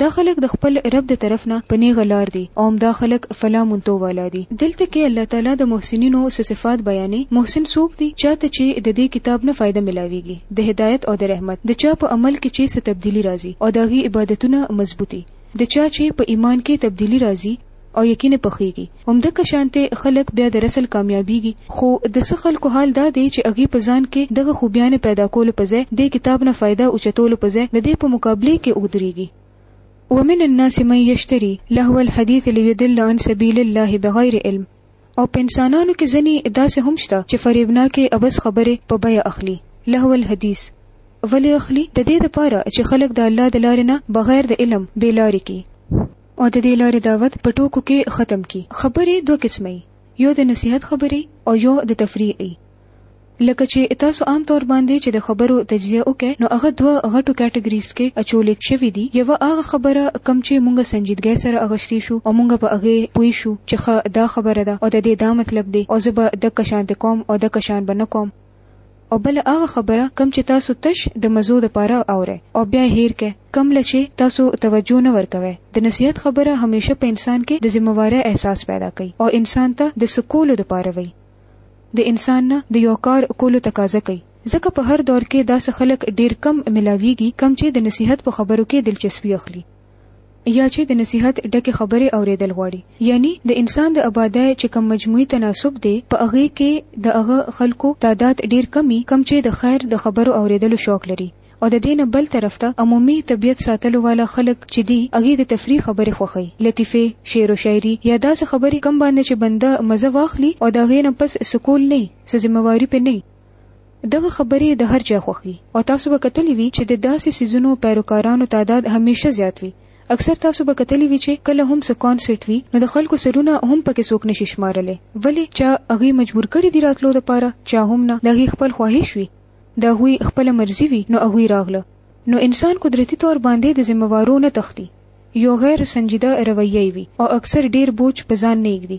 دا خلک د خپل رب د طرف نه په نېغه لار دي او همدا خلک فلا منتو والا دي. دلته کې الله تعالی د محسنینو څه صفات بیانوي، محسن څوک دي؟ چا ته چې د دې کتاب نه فایده ملاویږي، د هدایت او د رحمت، د چا په عمل کې چې څه تبدیلي راځي او د هغوی عبادتونه مضبوط وي، د چا چې په ایمان کې تبدیلي راځي، او یقین پخیږي همدکه شانته خلک بیا د رسل کامیابیږي خو د څه خلکو حال دا دی چې هغوی په ځان کې دغه خوبیانې پیدا کولو په ځای دې کتاب نه فایده اوچتولو په ځای ددې په مقابلې کې اودریږي ومن الناس من یشتری لهو الحدیث لیضل عن سبیل الله بغیر علم او په انسانانو کې ځنی داسې هم شته چې فریبناکې عبث خبرې په بیه اخلي لهو الحدیث ولې اخلي ددې لپاره چې خلک د الله د لارې نه بغیر د علم بې لارې کړي. او د دې لارې دعوت په ټوکو کې ختم کړي. خبرې دوه قسمه يي، يو د نصيحت خبرې او يو د تفريح يي. لکه چې تاسو عام طور باندې چې د خبرو تجزيه وکړئ نو هغه دوه غټو کټګريز کې اچولې شوي دي، يوه هغه خبره کوم چې مونږ سنجيدګۍ سره اغشتې شو او مونږ په هغې پوه شو چې ښه دا خبره ده او د دې دا مطلب دی او زه به دکه شانتې کوم او دکه شان به نه کوم. او بل هغه خبره کم چې تاسو تش د مزو د پاره اورئ او بیا یې هیر کړئ کم له چې تاسو توجه نه ورکوئ د نصیحت خبره همیشه په انسان کې د ذمه وارۍ احساس پیدا کوي او انسان ته د څه کولو د پاره وایي د انسان نه د یو کار کولو تقاضا کوي ځکه په هر دور کې داسې خلک ډیر کم ملاویږي کم چې د نصیحت په خبرو کې دلچسپي اخلي یا چې د نصیحت ډکې خبرې اورېدل غواړي یعنی د انسان د ابادۍ چې کوم مجموعي تناسب دی په هغې کې د هغه خلکو تعداد ډېر کم وي کوم چې د خیر د خبرو اورېدلو شوق لري او د دې نه بل طرف ته عمومي طبیعت ساتلو والا خلک چې دي هغوی د تفریح خبرې خوښوي لطیفې، شعر و شاعري یا داسې خبرې کوم باندې چې بنده مزه واخلي او د هغې نه پس سکول نه وي څه ذمه واري پرې نه وي. دغه خبرې د هر چا خوښ وي او تاسو به کتلي وي چې د داسې څیزونو پیروکارانو تعداد همیشه زیات وي. اکثر تاسو به کتلي وي چې کله هم څه کانسرټ وي نو د خلکو سرونه هم پکې څوک نشي شمارلی. ولې؟ چا هغوی مجبور کړي دي راتلو لپاره؟ چا هم نه. د هغوی خپل خواهش وي. د هغوی خپله مرضي وي نو هغوی راغله. نو انسان قدرتي طور باندې د ذمه وارو نه تښتي. یو غیر سنجیده رویه یې وي او اکثر ډیر بوج په ځان نه ایږدي.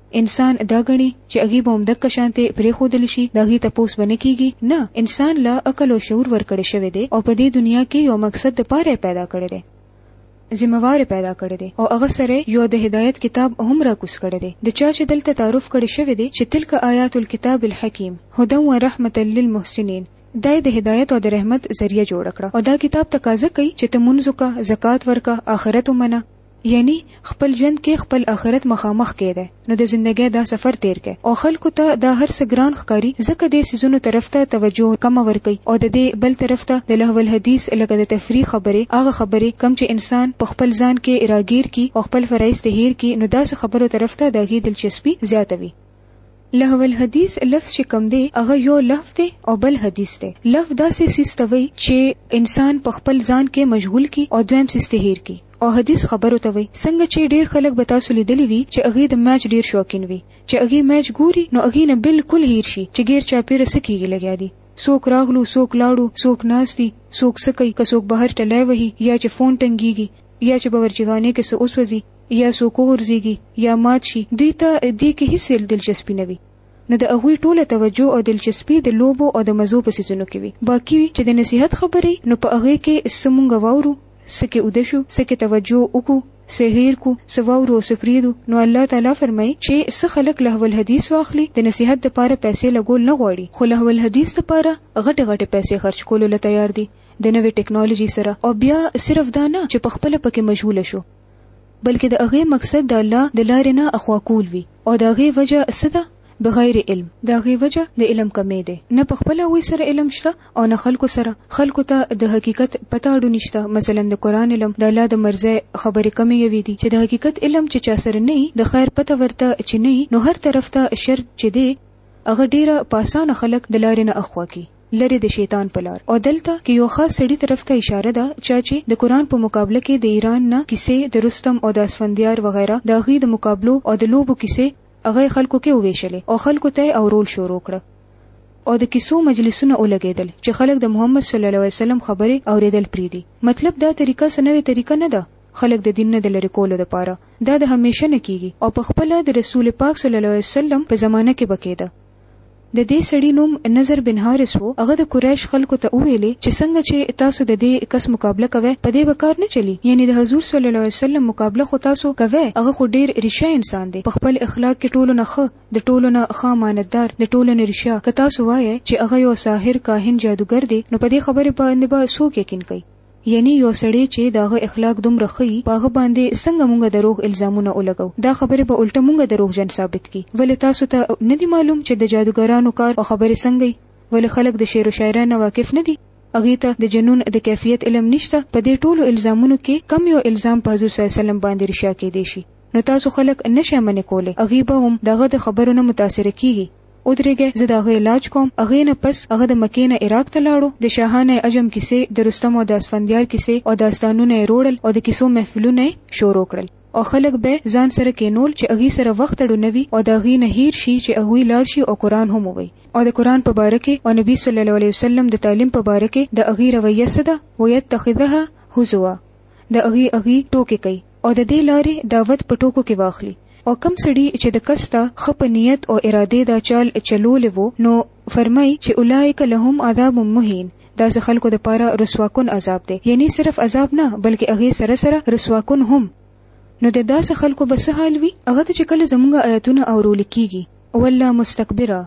انسان دا ګڼي چې هغوی به هم دکه شانتې پرېښودل شي، د هغوی تپوس به نه کېږي، نه، انسان له عقل او شعور ورکړی شوی دی او په دې دنیا کې یو مقصد د پاره یې پیدا کړی دی، ذمه وار یې پیدا کړی دی او هغه سره یې یو د هدایت کتاب هم راکوز کړی دی، د چا چې دلته تعارف کړی شوی دی چې تلک آیات الکتاب الحکیم هدی و رحمة للمحسنین، دا یې د هدایت او د رحمت ذریعه جوړه کړه او دا کتاب تقاضه کوي چې ته مونځ وکړه، زکات ورکړه، آخرت ومنه، یعنی خپل ژوند کې خپل اخرت مخامخ کړئ دی نو د زندګۍ دا سفر تیر کړئ او خلکو ته دا هر څه ګران ښکاري ځکه دې څیزونو طرف ته توجه کمه ورکړئ او د دې بل طرف ته د لهو الحدیث لکه د تفریح خبرې هغه خبرې کوم چې انسان په خپل ځان کې راګیر کړي او خپل فرایض ترې هیر کړي نو داسې خبرو طرف ته د هغې دلچسپي زیاته وي. لهو الحديث لفظ چې کوم دی هغه يو لهو دی او بل حديث دی. لهو داسې څيز ته وايي چې انسان په خپل ځان کې مشغول کړي او دويم څيز ترې هېر کړي او حديث خبرو ته وايي څنګه چې ډېر خلک به تاسو ليدلي وي چې هغوی د ميچ ډېر شوقين وي چې هغوی ميچ ګوري نو هغوی نه بالکل هېر شي چې ګېر چاپېره څه کېږي لګيا دي څوک راغلو څوک لاړو څوک ناست دي څوک څه کوي که څوک بهر ټلۍ وهي يا چې فون ټنګېږي يا چې باورچيخانه کې څه وسوځي یا څوک وغورځیږي یا مات شي دوی ته دې کې هیڅ دلچسپي نه وي نو د هغوی ټوله توجه او دلچسپي د لوبو او د مزو په څیزونو کې وي باقي چې د نصیحت خبرې نو په هغې کې څه مونږ واورو څه کې اوده شو څه کې توجه وکړو څه هیر کړو څه واورو او څه پریږدو نو الله تعالی فرمایي چې څه خلک لهو الحدیث واخلي د نصیحت لپاره پیسې لګول نه غواړي خو لهو الحدیث لپاره غټې غټې پیسې خرچ کولو له تیار دي د نوې ټکنالوژي سره او بیا صرف دا نه چې په خپله پکې مشغوله شو بلکې د هغې مقصد د الله د لارې نه اخوا کول وي او د هغې وجه څه ده بغیر علم د هغې وجه د علم کمې دی نه په خپل هغوی سره علم شته او نه خلکو سره خلکو ته د حقیقت پته اړو نشته مثلا د قرآن علم د الله د مرزه خبرې کمې یوې دي چې د حقیقت علم چې چا سره نه د خیر پته ورته چې نه نو هر طرف ته شر چې دی هغه ډیره په اسانه خلک د لارې نه اخوا کی لرې د شیطان په لار او دلته که یو خاص سړي طرف ته اشاره ده چا چې د قرآن په مقابله کې د ایران نه کیسې د رستم او د اسفندیار وغیره د هغوی د مقابلو او د لوبو کیسې هغه یې خلکو کې وویشلې او خلکو ته یې اورول شروع کړه او د کیسو مجلسونه ولګیدل چې خلک د محمد صلی الله علیه وسلم خبرې اوریدل پریږدي مطلب دا طریقه څه نوې طریقه نه ده خلک د دین نه د لرې کولو لپاره دا د همیشه نه کیږي او په خپله د رسول پاک صلی الله علیه وسلم په زمانه کې به کیده د دې سړي نوم نضر بن حارث وو، هغه د قريش خلکو ته وويلې چې څنګه چې تاسو د دې کس مقابله کوئ په دې به کار نه چلي يعني د حضور صلی الله عليه وسلم مقابله خو تاسو کوئ هغه خو ډير ريشه انسان دی په خپل اخلاق کې ټولو نه ښه د ټولو نه ښه امانتدار د ټولو نه ريشه که تاسو وايئ چې هغه يو ساحر، کاهن، جادوګر دی نو په دې خبرې باندې به څوک يقين کوي؟ یعنی یو سړی چی د هغه اخلاق دومره ښه یی په هغه باندی څنګه مونږ دروغ الزامونه ولګو دا خبری به الټه مونږ دروغجن ثابت کی ولی تاسو ته نه دی معلوم چی د جادوګرانو کار او خبری څنګه یی ولی خلک د شعر و شاعری نه واقف نه دی هغی ته د جنون د کیفیت علم نشته په دی ټولو الزامونو کی کم یو الزام په حضور صلی الله علیه وسلم باندی رشا کیدای شی نو تاسو خلک نه شی منع کولای هغی به هم د هغه د خبرو نه متاثره کیږی ودرېږی زه د هغه علاج کوم هغې نه پس هغه د مکې نه عراق ته لاړو د شاهانه عجم کیسې د رستم او د اسفندیار کیسې او داستانونه یې روړل او د کیسو محفلونه یې شورو کړل او خلک به یې ځان سره کېنول چې هغی سره وخت ړو نه وی او د هغی نه هیر شی چې هغوی لاړ شی او قرآن هم ووایی او د قرآن په باره کې او نبی صلی الله علیه وسلم د تعلیم په باره کې د هغی رویه څه ده ویتخذها هزوا د هغی هغی ټوکې کوي. او د دې لارې دعوت په ټوکو کې واخلي او کم سړي چې د کس ته خه په نیت او ارادې دا چال چلولې وو نو فرمای چې اولئک لهم عذاب مهین دا سه خلکو د پاره رسواکون عذاب دی یعنی صرف عذاب نه بلکې هغه سره سره رسواکون هم نو د داسه خلکو به څه حال وي هغه ته چې کله زمونږ آیاتونه او رول کیږي او الله مستكبره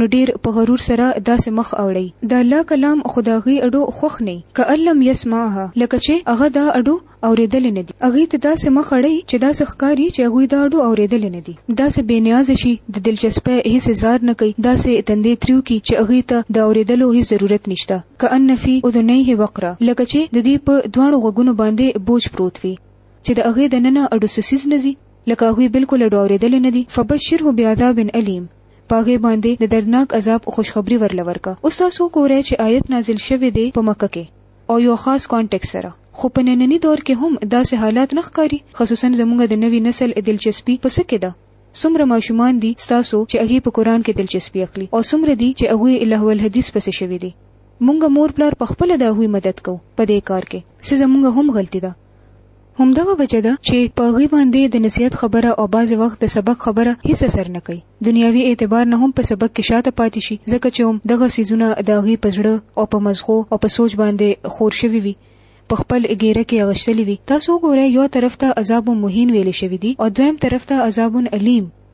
نو ډیر په غرور سره داسې مخ اوړی د الله کلام خو د هغوی اډو خوښ نه کأن لم یسمعها لکه چې هغه دا اډو اوریدلی نه دي هغوی ته داسې مخ اړی چې داسې ښکاری چې هغوی دا اډو اوریدلی نه دي داسې بې نیازه شي د دلچسپۍ هیڅ اظهار نه کوي داسې تندی تریو کړي چې هغوی ته د اوریدلو هیڅ ضرورت نشته کأن فی اذنیه وقرا لکه چې د دوی په دواړو غوږونو باندې بوج پروت وي چې د هغې دننه اډو څه څیز نه ځي. لکه هغوی بلکل ډو اورېدلې نه دي فبشره بعذاب الیم په هغې باندې د دردناک عذاب خوشخبري ورله ورکه اوس تاسو وګورئ چې آیت نازل شوی دی په مکه کې او یو خاص کانټکس سره خو په ننني دور کې هم داسې حالات نه ښکاري خصوصا زموږ د نوي نسل دلچسپي په څه کې ده څومره ماشومان دي ستاسو چې هغوی په قرآن کې دلچسپي اخلي او څومره دي چې هغوی لهو الحدیث پسې شوي دي مونږ مور پلار په خپله د هغوی مدد کوو په دې کار کې څه زموږ هم غلطي ده همدغه وجه ده چې په هغوی باندې د نصیحت خبره او بعضې وخت د سبق خبره هیڅ اثر نه کوي دنیاوي اعتبار نه هم په سبق کې شاته پاتې شي ځکه چې هم دغه سیزونه د هغوی په زړه او په مزغو او په سوچ باندې خور شوي وي په خپل ګیره کې اغشتلی وي تاسو ګورئ یو طرف ته عذاب مهین ویل شوی دی او دویم طرف ته عذاب علیم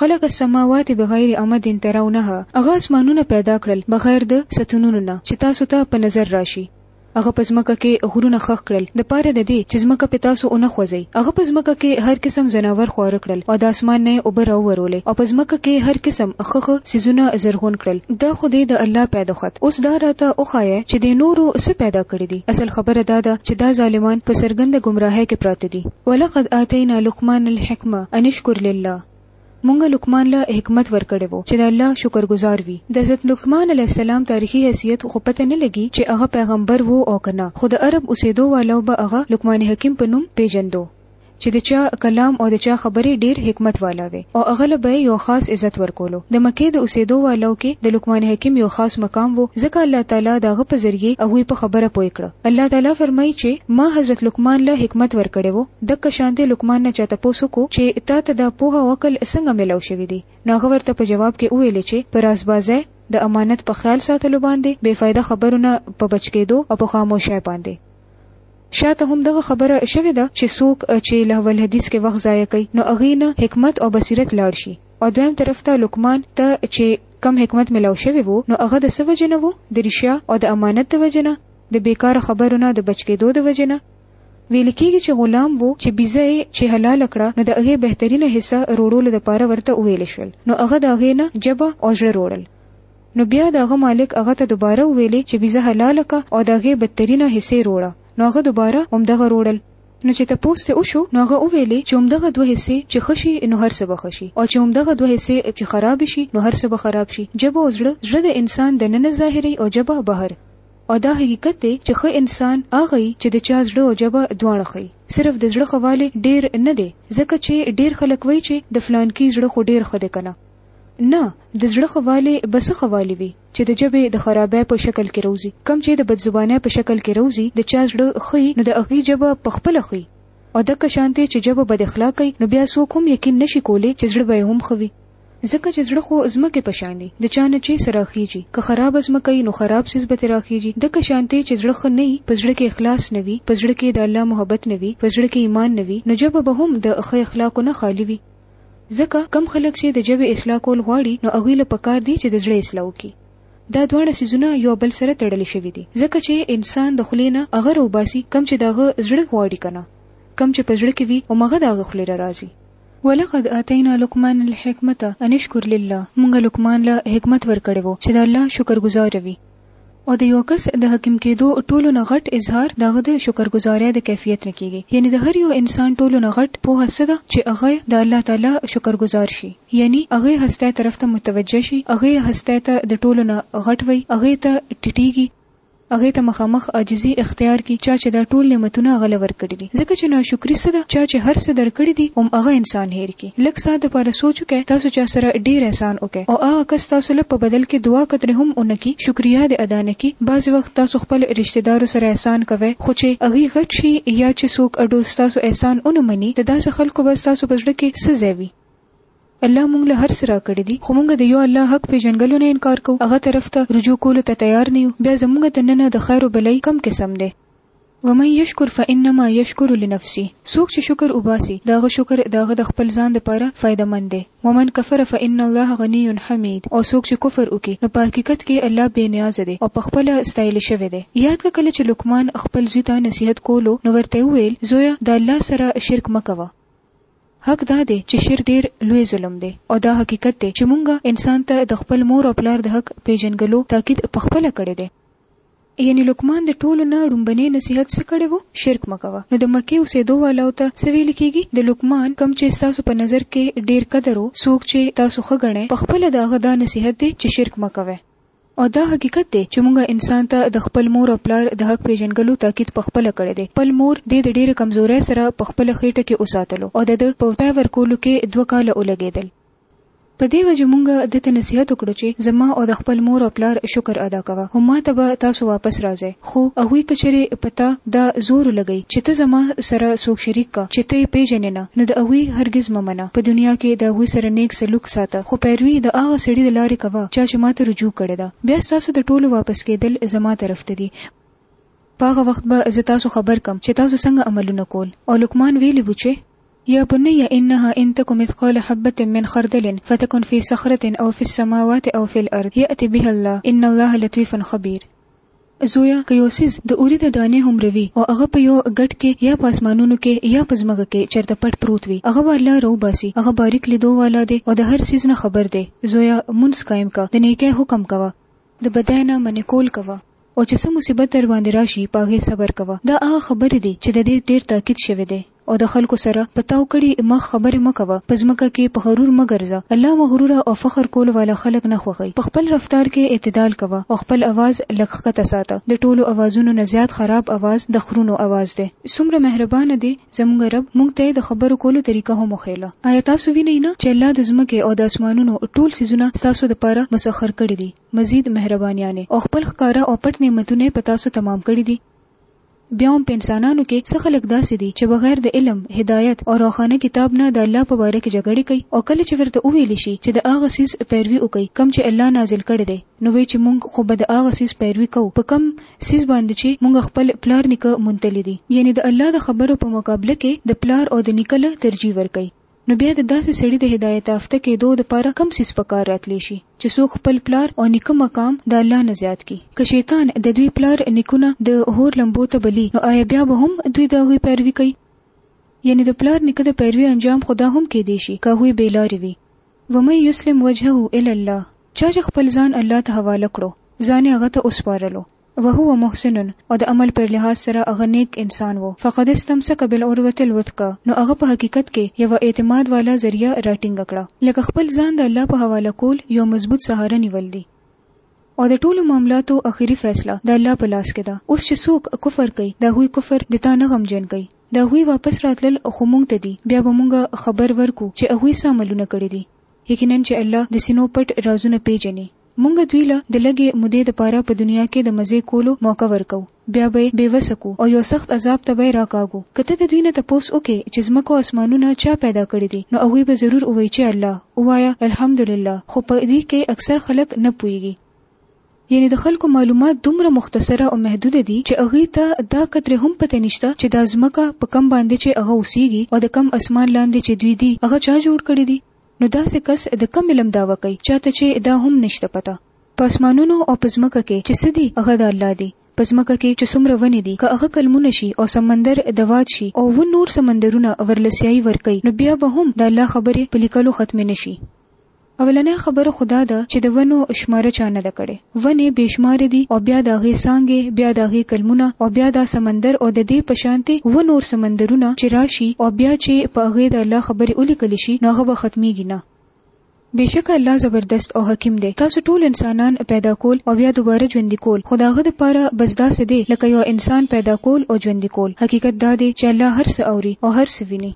خلق السماوات بغیر عمد ترونها، هغه اسمانونه پیدا کړل بغیر د ستونونو نه چې تاسو ته په نظر راشي. هغه په ځمکه کې غرونه ښخ کړل د پاره د دې چې ځمکه پرې تاسو ونه خوځوي. هغه په ځمکه کې هر قسم ځناور خواره کړل او د اسمان نه یې اوبه راوورولې او په ځمکه کې هر قسم ښه ښه څیزونه زرغون کړل. دا خو دی د الله پیدخت، اوس دا راته وښایه چې دې نورو څه پیدا کړي دي؟ اصل خبره دا ده چې دا ظالمان په څرګنده ګمراهۍ کې پراته دي. ولقد آتینا لقمان الحکمة ان اشکر لله مونږ لقمان له حکمت ورکړی وو چې د الله شکر ګزار وي. د حضرت لقمان علیه السلام تاریخي حیثیت خو پته نه لګي چې هغه پیغمبر وو او که نه خو د عرب اوسیدو والو به هغه لقمان حکیم په نوم پیژندو چې د چا کلام او د چا خبرې ډیر حکمت والا وې او هغه له به یې یو خاص عزت ورکولو د مکې د اوسیدو والو کې د لقمان حکیم یو خاص مقام وو ځکه الله تعالی د هغه په ذریعې هغوی په خبره پوه کړه. الله تعالی فرمایي چې ما حضرت لقمان له حکمت ورکړی وو، دک شان دې لقمان نه چا تپوس وکړو چې تا ته دا پوهه او عقل څنګه مېلاو شوي دي؟ نو هغه ورته په جواب کې وویلې چې په رازبازۍ، د امانت په خیال ساتلو باندې، بې فایده خبرو نه په بچ کېدو او په خاموشۍ باندې. شا ته هم دغه خبره شوې ده چې څوک چې لهو الحدیث کې وخت ضایع کوي نو هغوی نه حکمت او بصیرت لاړ شي. او دویم طرف ته لقمان ته چې کم حکمت ملاو شوی وو نو هغه د څه وجه نه وو د رشیا او د امانت د وجه نه د بیکار خبرو نه د بچ کېدو د وجه نه ویل کېږي چې غلام وو چې بیزه یې چې حلال کړه نو د هغه بهترینه حصہ روړولو د پاره ورته ویل شول نو هغه د هغه نه جبه او زړه روړل نو بیا د هغه مالک هغه ته دوباره ویلې چې بیزه حلال کا او د هغه بدترینه حصے روړه نو هغه دوباره هم دغه روړل نو چې تپوس ترې وشو نو هغه وویلې چې همدغه دوه حصې چې ښه شي نو هر څه به ښه شي او چې همدغه دوه حصې چې خراب شي نو هر څه به خراب شي، ژبه او زړه، زړه د انسان د ننه ظاهري او ژبه بهر او دا حقیقت دی چې ښه انسان هغه وي چې د چا زړه او ژبه دواړه ښه وي، صرف د زړه ښه والی ډېر نه دی ځکه چې ډېر خلک وایي چې د فلانکي زړه خو ډېر ښه دی کنه، نه د زړه ښه والی به څه ښه والی وي؟ چې د ژبې د خرابۍ په شکل کې راوځي، کوم چې د بدزبانۍ په شکل کې راوځي، د چا زړه ښيي، نو د هغۀ ژبه په خپله ښيي او دکه شانتې چې ژبه بد اخلاقه وي، نو بيا څوک هم يقين نه شي کولی چې زړه به يې هم ښه وي، ځکه چې زړه خو ځمکې په شان دي، د چا نه چې څه راخيژي، که خرابه ځمکه وي، نو خراب څيز به ترې راخيژي، دکه شانتې چې زړه ښه نه وي، په زړه کې اخلاص نه وي، په زړه کې د الله محبت نه وي، په زړه کې ايمان نه وي، نو ژبه به هم د ښه اخلاقو نه خالي وي. ځکه کوم خلک چې د ژبې اصلاح کول غواړي نو هغوی له پکار دي چې د زړه اصلاح وکړي. دا دواړه څیزونه یو بل سره تړلې شوي دي ځکه چې انسان د خولې نه هغه راوباسي کوم چې د هغه زړه غواړي کنه کوم چې په زړه کې وي همغه د هغه خولې راراځي. ولقد آتینا لقمان الحکمة ان اشکر لله مونږ لقمان له حکمت ورکړی وو چې د الله شکر ګزاره وي. او د یوه کس د حاکم کیدو ټولو نه غټ اظهار د هغه د شکرګزارۍ د کیفیت نه کیږی یعنی د هر یو انسان ټولو نه غټ پوهه څه ده چی هغه د الله تعالی شکرګزار شی یعنی هغه هستی طرف ته متوجه شی هغه هستی ته د ټولو نه غټ وایی هغه ته ټیټیږی هغه ته مخامخ عاجزی اختیار کی چا چی دا ټول نعمتونه هغه له ورکړی دی ځکه چی ناشکری څه ده چا چی هر څه درکړی دی هم هغه انسان هیر کی. لږ ساعت دپاره سوچ وکړئ تاسو چا سره ډیر احسان وکړئ او هغه کس تاسو له په بدل کې دوا قدر هم ونه کړي شکریا دې ادا نه کړي بعضې وخت تاسو خپل رشته دارو سره احسان کوئ خو چې هغوی غټ شي یا چې څوک اډو ستاسو احسان ونه مني د داسې خلکو به ستاسو په زړه کې څه ځای وي. الله مونږ له هر څه راکړي دي خو مونږ د یو الله حق پیژنګلو نه انکار کوو هغه طرف ته رجوع کولو ته تیار نه یو بیا زمونږ د ننه د خیر او بلای کوم قسم دی؟ ومن یشکر فانما یشکر لنفسه، څوک چې شکر وباسي، د هغه شکر د هغه د خپل ځان لپاره فایده مند دی، ومن کفر فان الله غنی حمید، او څوک چې کفر وکړي، نو په حقیقت کې الله بې نیازه دی او په خپله ستایل شوی دی. یاد کړه کله چې لقمان خپل زوی ته نصیحت کولو، نو ورته یې وویل، زویه! د الله سره شرک مه کوه. حق دا دی چې شرک ډېر لوی ظلم دی او دا حقیقت دی چې مونږ انسان ته د خپل مور او پلار د حق پېژندګلو تاکید په خپله کړی دی. یعنی لقمان د ټولو نه ړومبنی نصیحت څه کړی وو شرک مه کوه نو د مکی اوسیدو والاو ته څه ویل کیږی د لقمان کوم چی ستاسو په نظر کی ډیر قدر وو څوک چی تاسو ښه ګڼی په خپله د هغه دا نصیحت دی چی شرک مه کوه. او دا حقیقت دی چی مونږ انسان ته د خپل مور او پلار د حق پیژنګلو تاکید په خپله کړی دی خپل مور دی د ډیره کمزوری سره په خپله خیټه کی اوساتلو او د ده په وتای ورکولو کی دوه کاله اولګیدل په دې وجه مونږ ده ته نصیحت وکړو چې زما او د خپل مور او پلار شکر ادا کوه او ماته به تاسو واپس راځئ خو هغوی که چېرې په تا دا زور ولګوي چې ته زما سره څوک شریک که چې ته یې پېژنې نه نو د هغوی هرګز مه منه په دنیا کې د هغوی سره نیک سلوک ساته خو پیروي د هغه سړي د لارې کوه چا چې ماته رجوع کړې ده بیا ستاسو د ټولو واپس کېدل زما طرف ته دي په هغه وخت به زه تاسو خبر کړم چې تاسو څنګه عملونه کول او لقمان ویلي وو چې. يا بني انها ان تک مثقال حبة من خردل فتکن فی صخرة او فی السماوات او فی الارض یأت بها الله ان الله لطیف خبیر. زویه که یو څیز د اوریده دانې هومره وي او هغه په یو ګټ کې یا په اسمانونو کې یا په ځمکه کې چرته پټ پروت وي هغه به الله راوباسي هغه باریک لیدو والا دی او د هر څیز نه خبر دی زویه مونځ قایم که د نیکۍ حکم کوه د بدۍ نه منع کول کوه او چې څه مصیبت درباندې راشي په هغې صبر کوه دا هغه خبرې دي چې ددې ډېر تاکید شوی دی او د خلکو سره په تاو کړي مخ خبرې مه کوه په ځمکه کې په غرور مه ګرځه الله مغروره او فخر کولو والا خلک نه خوښوي په خپل رفتار کې اعتدال کوه او خپل اواز لږ ښکته ساته د ټولو اوازونو نه زیات خراب اواز د خرونو اواز دی څومره مهربانه دی. زموږ رب موږ ته د خبرو کولو طریقه هم وښیله. ایا تاسو وینئ نه چې الله د ځمکې او د اسمانونو ټول څیزونه ستاسو لپاره مسخر کړي دي، مزید مهربانیان یې او خپل ښکاره او پټ نعمتونه یې په تاسو تمام کړي دي؟ بیا هم په انسانانو کې څه خلک داسې دي چې بغیر د علم، هدایت او روښانه کتاب نه د الله په باره کې جګړې کوي او کله چې ورته وویل شي چې د هغه څیز پیروي وکړئ کوم چې الله نازل کړی دی، نو وایي چې مونږ خو به د هغه څیز پیروي کوو په کوم څیز باندې چې مونږ خپل پلار نیکه موندلي دي، یعنې د الله د خبرو په مقابله کې د پلار او د نیکه له ترجیح ورکوي، نو بیا د داسې سړي د هدایت یافته کیدو لپاره کوم څیز په کار راتلی شي چې څوک خپل پلار او نیکه مقام د الله نه زیات کړي؟ که شیطان د دوی پلار نیکونه د اور لمبو ته بلي نو آیا بیا به هم دوی د هغوی پیروي کوي؟ یعنې د پلار نیکه د پیروي انجام خو دا هم کیدی شي که هغوی بې لارې وي. ومن یسلم وجهه الی الله، چا چې خپل ځان الله ته حواله کړو، ځان یې هغه ته وسپارلو، وهو محسن او د عمل پر لحاظ سره هغه نیک انسان وو، فقد استمسک بالعروة الوثقی، نو هغه په حقیقت کې یوه اعتماد والا ذریعه را ټینګه کړه. لکه خپل ځان د الله په حواله کول یو مضبوط سهاره نیول دي. او د ټولو معاملاتو اخري فیصله د الله په لاس کې ده. اوس چې څوک کفر کوي، د هغوی کفر د تا نه غمجن کوي. د هغوی واپس راتلل خو مونږ ته دي، بیا به مونږ خبر ورکړو چې هغوی څه عملونه کړي دي. یقینا چې الله د سینو پټ رازونه پېژني. مونږ دوی له د لږې مودې دپاره په دنیا کې د مزې کولو موقع ورکوو، بیا به یې بې وسه کړو او یو سخت عذاب ته به یې راکاږو. که ته د دوی نه تپوس وکړې چې ځمکه او اسمانونه چا پیدا کړي دي، نو هغوی به ضرور ووایي چې الله. ووایه، الحمدلله، خو په دې کې اکثر خلک نه پوهېږي. یعنې د خلکو معلومات دومره مختصره او محدود دي چې هغوی ته دا قدرې هم پته نشته چې دا ځمکه په کوم باندې چې هغه اوسیږي او د کوم اسمان لاندې چې دوی دي هغه چا جوړ کړی دی نو داسې کس د کوم علم دعوه کوي چاته چې دا هم نشته پته په اسمانونو او په ځمکه کې چې څه دي هغه د الله دي په ځمکه کې چې څومره ونې دي که هغه کلمونه شي او سمندر د واد شي او و نور سمندرونه ورلسیایي ورکوي نو بیا به هم د الله خبرې په لیکلو ختمې نه شي اولنۍ خبره خو دا ده چې د ونو شماره چا نه ده کړې. ونې بې شماره دي او بیا د هغې څانګې، بیا د هغې کلمونه او بیا دا سمندر او د دې په شانتې اووه نور سمندرونه چې راشي او بیا چې په هغې د الله خبرې ولیکل شي نو هغه به ختمېږي نه. بېشکه الله زبردست او حکیم دی. تاسو ټول انسانان پیدا کول او بیا دوباره ژوندي کول خو د هغه لپاره بس داسې دی لکه یو انسان پیدا کول او ژوندي کول. حقیقت دا دی چې الله هر څه اوري او هر څه ویني.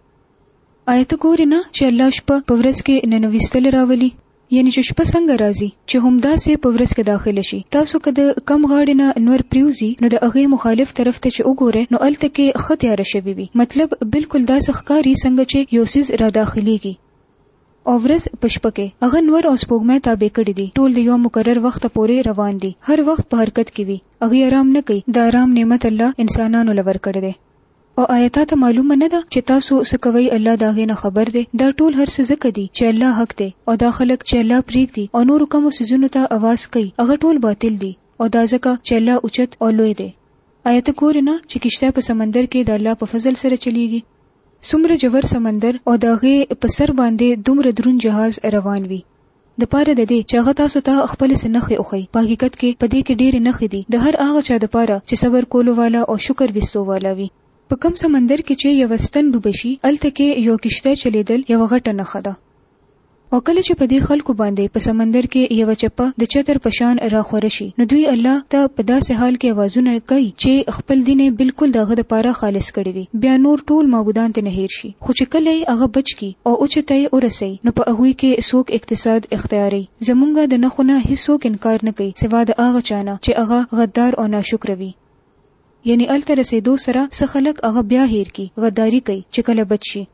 آیا ته ګورې نه چې الله شپه په ورځ کې ننویستل راولي؟ یعنې چې شپه څنګه راځي چې همداسې په ورځ کې داخله شي. تاسو که د کم غاړې نه نور پریوځي نو د هغې مخالف طرف ته چې وګورئ نو هلته کې ښه تیاره شوې وي، مطلب بلکل داسې ښکاري څنګه چې یو څیز راداخلیږي. او ورځ په شپه کې هغه نور او سپوږمۍ تابع کړي دي، ټول د یو مقرر وخته پورې روان دي، هر وخت په حرکت کې وي، هغوی ارام نه کوي، دا ارام نعمت الله انسانانو له ورکړی دی. او آیا تا ته معلومه نه ده چې تاسو څه کوئ الله د هغې نه خبر دی، دا ټول هر څه ځکه دي چې الله حق دی او دا خلک چې الله پرېږدي او نورو کمو څیزونو ته اواز کوي هغه ټول باطل دي او دا ځکه چې الله اوچت او لوی دی. آیا ته ګورې نه چې کښتۍ په سمندر کې د الله په فضل سره چلیږي؟ څومره ژور سمندر او د هغې په سر باندې دومره دروند جهاز روان وي. دپاره د دې چې هغه تاسو ته خپلې څه نښې وښيي، په حقیقت کې په دې کې ډېرې نښې دي د هر هغه چا دپاره چې صبر کولو والا او شکر ویستو والا وي. په کوم سمندر کې چې یوه ستن ډوبه شي، هلته کې یو کښتی چلېدل یوه غټه نښه ده او کله چې په دې خلکو باندې په سمندر کې یوه چپه د چتر په شان راخوره شي نو دوی الله ته په داسې حال کې اوازونه کوي چې خپل دین یې بالکل د هغه دپاره خالص کړی وي، بیا نور ټول معبودان ترنه هېر شي. خو چې کله یې هغه بچ کړي او اوچه ته یې ورسوي نو په هغوی کې څوک اقتصاد اختیاروي. زمونږ د نښو نه هیڅوک انکار نه کوي سوا د هغه چا نه چې هغه غدار او ناشکره وي. یعنې هلته رسیدو سره څه خلک هغه بیا هیر کړي، غداري کوي، چې کله بچ شي.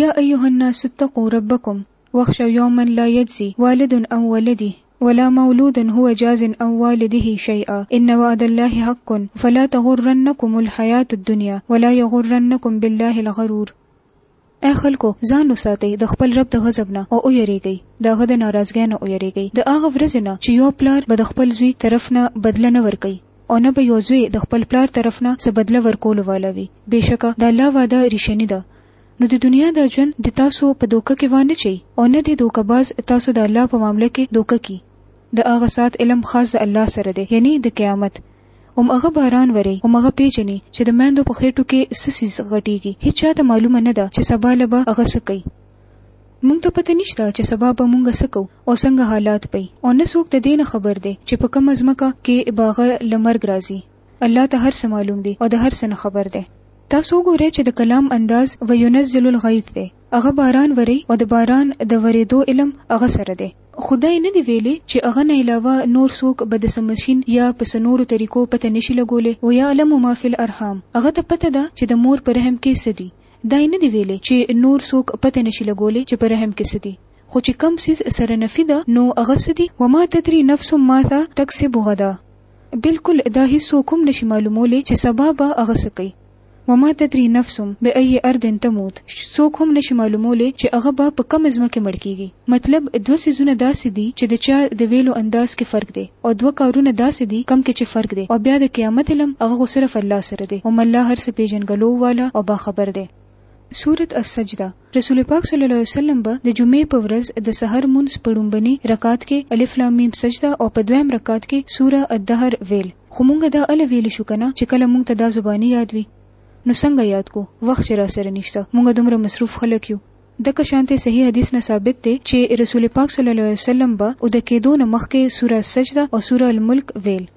یا ایها الناس اتقوا ربکم واخشوا يوما لا يجزي والد عن ولده ولا مولود هو جاز عن والده شيئا ان وعد الله حق فلا تغرنکم الحياة الدنيا ولا يغرنکم بالله الغرور اې خلکو ځان وساتئ د خپل رب د غضب نه او ویریږئ د هغه د ناراضګۍ نه ویریږئ د هغه ورځې نه چې یو پلار به د خپل زوی طرف نه بدله نه ورکوي او نه به یو زوی د خپل پلار طرف نه څه بدله ورکولو والا وي بېشکه د الله وعده ریښني ده نو د دنیا دا ژوند د تاسو په دوکه کې وانه چي او نه دی دوکه باز تاسو د الله په معامله کې دوکه کی د هغه سات علم خاص د الله سره دی یعنی د قیامت هم هغه باران وری هم هغه پیجنی چې د مندو په خېټو کې سسیز غټیږي هیڅ چاته معلومه نه ده چې سبا لبه هغه سکی مونږ ته پته نشته چې سبا به مونږ سکو او څنګه حالات پي او نه څوک د دین خبر دی چې په کوم ځمکه کې باغه لمرګ راځي الله ته هر څه معلوم دي او د هر څه نه خبر دی تاسو وګورئ چې د کلام انداز وینزل الغیث دی هغه باران وري او د باران د ورېدو علم هغه سره دی خدای نه دی ویلي چې هغه نه علاوه نور څوک به د سمشین یا په سنورو طریقو پته نشي لګولې و یا علم ما فی الارحام هغه ته پته ده چې د مور پر رحم کې سدي دای نه دی ویلي چې نور څوک پته نشي لګولې چې پر رحم کې سدي خو چې کم سیز سره نفي ده نو هغه سدي وما تدري نفس ماذا تکسب غدا بالکل دا هیڅوک هم نشي معلومولی چې سبا به هغه څه کوي. وما تدري نفس بأي ارض تموت څوک هم نشي معلومولی چې هغه به په کومه ځمکه مړ کیږي. مطلب دوه څیزونه داسې دي چې د چا د ویلو انداز کې فرق دی او دوه کارونه داسې دي کوم کې چې فرق دی او بیا د قیامت علم هغه خو صرف الله سره دی هم الله هر څه پیژنګلو والا او باخبر دی. سورة السجده رسول پاک صلی الله علیه وسلم به د جمعې په ورځ د سحر مونځ په ړومبني رکعت کې الف لام میم سجده او په دویم رکعت کې سوره الدهر ویل خو مونږ دا ال ویل شو کنه چې کله مونږ ته دا زبانی یاد وي نو څنګه یاد کو وخت چې را سره نشته مونږ دومره مصروف خلک یو دک شانته صحیح حدیث نه ثابت دی چې رسول پاک صلی الله علیه وسلم به او د کېدو نه مخکې سوره سجده او سوره الملک ویل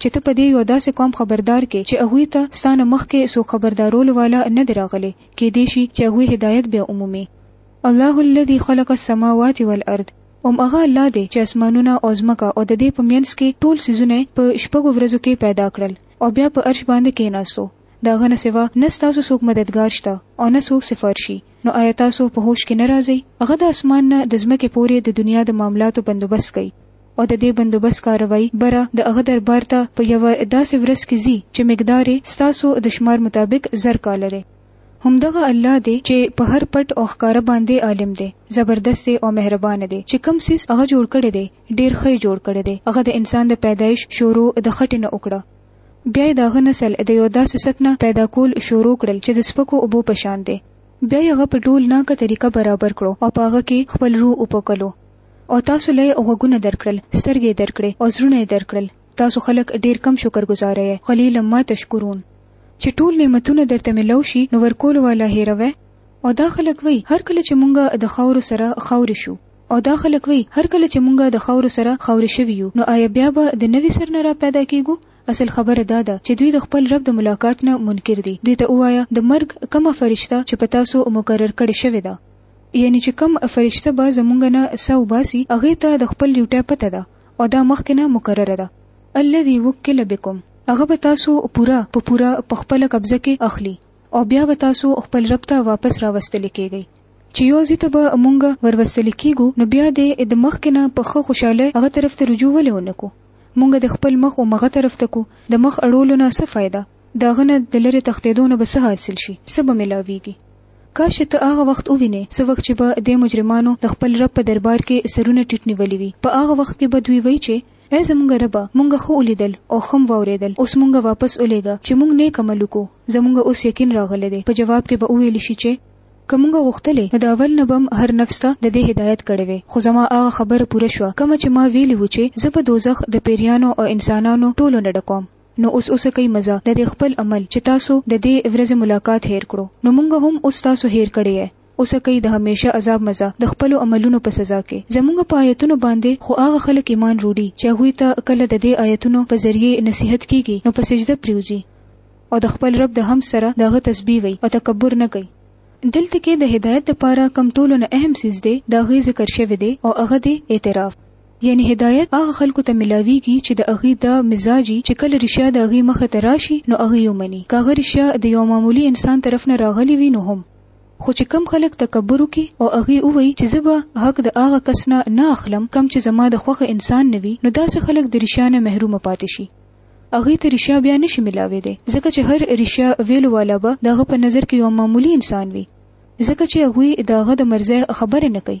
چې ته په دې یو داسې قوم خبردار کې چې هغوی ته ستا نه مخکې څوک خبردارولو والا نه دی راغلی، کېدای شي چې هغوی هدایت بیا ومومي. الله الذي خلق السماوات والارض، هماغه الله دی چې اسمانونه او ځمکه او د دې په مینځ کې ټول څیزونه یې په شپږو ورځو کې پیدا کړل او بیا په عرش باندې کېناستو، د هغه نه سوا نه ستاسو څوک مددګار شته او نه څوک سفارشي، نو ایا تاسو په هوش کې نه راځئ؟ هغه د اسمان نه د ځمکې پورې د دنیا د معاملاتو بندوبست کوي. او د دې بندوبست کاروايي بره د هغه دربار ته په یوه داسې ورځ کې ځي چې مقدار یې ستاسو د شمار مطابق زر کاله دی. همدغه الله دی چې په هر پټ او ښکاره باندې عالم دی، زبردست او مهربان دی، چې کوم څیز هغه جوړ کړی دی، ډېر ښه یې جوړ کړی دی، هغه د انسان د پیدایش شروع د خټې نه وکړه، بیا یې د هغه نسل د یو داسې ست نه پیدا کول شروع کړل چې د سپکو اوبو په شان دی، بیا یې هغه په ټول ناکه طریقه برابر کړو او په هغه کې خپل روح وپوکلو، او تاسو له یې غوږونه درکړل، سترګې یې درکړې او زړونه یې درکړل، تاسو خلک ډېر کم شکر ګزاره یئ، قلیلا ما تشکرون. چې ټول نعمتونه درته ملو شي نو ورکولو والا هېروی؟ او دا خلک وایي، هر کله چې مونږ د خاورو سره خاورې شو. او دا خلک وایي، هر کله چې مونږ د خاورو سره خاورې شوي یو نو آیا بیا به د نوي سر نه راپیدا کېږو؟ اصل خبره دا ده چې دوی د خپل رب د ملاقات نه منکر دي، دوی ته ووایه، د مرګ کومه فرشته چې په تاسو مقرر کړې شوې ده، یعنی چې کوم فرشته به زمونږ نه ساه وباسي هغه ته د خپل ډیوټی پته ده او دا مخکې نه مقرره ده الذي وکل بكم هغه به تاسو پوره په پوره په خپل قبضه کې اخلي او بیا به تاسو خپل رب ته واپس راوستل کیږئ چې یو ځای ته به مونږ وروستل کیږو نو بیا دې د مخکې نه په ښه خوشحاله هغه طرف ته رجوع ولې ونکو مونږ د خپل مخ او مغه طرف ته کو د مخ اړولو نه څه فایده د هغه نه د لرې تښتېدو نه به څه حاصل شي؟ څه به مېلاوېږي؟ کاش چې ته هغه وخت ووینې، څه وخت چې به دې مجرمانو د خپل رب په دربار کې سرونه ټیټ نیولي وي، په هغه وخت کې به دوی وایي چې، ای زمونږ ربه! مونږ ښه ولیدل او ښه مو واورېدل، اوس مونږ واپس ولېږه چې مونږ نېک عمل وکړو، زمونږ اوس یقین راغلی دی. په جواب کې به وویل شي چې. که مونږ غوښتلی نو د اول نه به هم هر نفس ته د دې هدایت کړی وای، خو زما هغه خبره پوره شوه کومه چې ما ویلي وو چې زه به دوزخ د پېریانو او انسانانو ټولو نه ډکوم. نو اوس اوسه کئ مزه د دې خپل عمل چې تاسو د دې ورځې ملاقات هېر کړو نو مونږ هم اوس تاسو هېر کړې ېئ اوسه کئ د همېشه عذاب مزه د خپلو عملونو په سزا کې زمونږ په آیتونو باندې خو هغه خلک ایمان روړي چې هغوی ته کله د دې آیتونو په ذریعې نصیحت کیږي نو په سجده پریوځي او د خپل رب د حمد سره د هغه تسبیح وایي او تکبر نه کوي. دلته کې د هدایت دپاره کوم ټولو نه اهم څیز دی د هغې ذکر شوی دی او هغه دی اعتراف. یعنی هدایت هغه خلکو ته ملاویږي چې د هغوی دا مزاجي چې کله رښتیا د هغوی مخ ته راشي نو هغوی یې ومني که هغه رښتیا د یوه معمولي انسان طرف نه راغلي وي نو هم خو چې کوم خلک تکبر وکړي او هغوی ووایي چې زه به حق د هغه کس نه نه اخلم کوم چې زما د خوښې انسان نه وي نو داسې خلک د رښتیا نه محروم پاتې شي هغوی ته رښتیا بیا نشي ملاویدی ځکه چې هر رښتیا ویلو والا به د هغه په نظر کې یو معمولي انسان وي ځکه چې هغوی د هغه د مرضی خبره نه کوي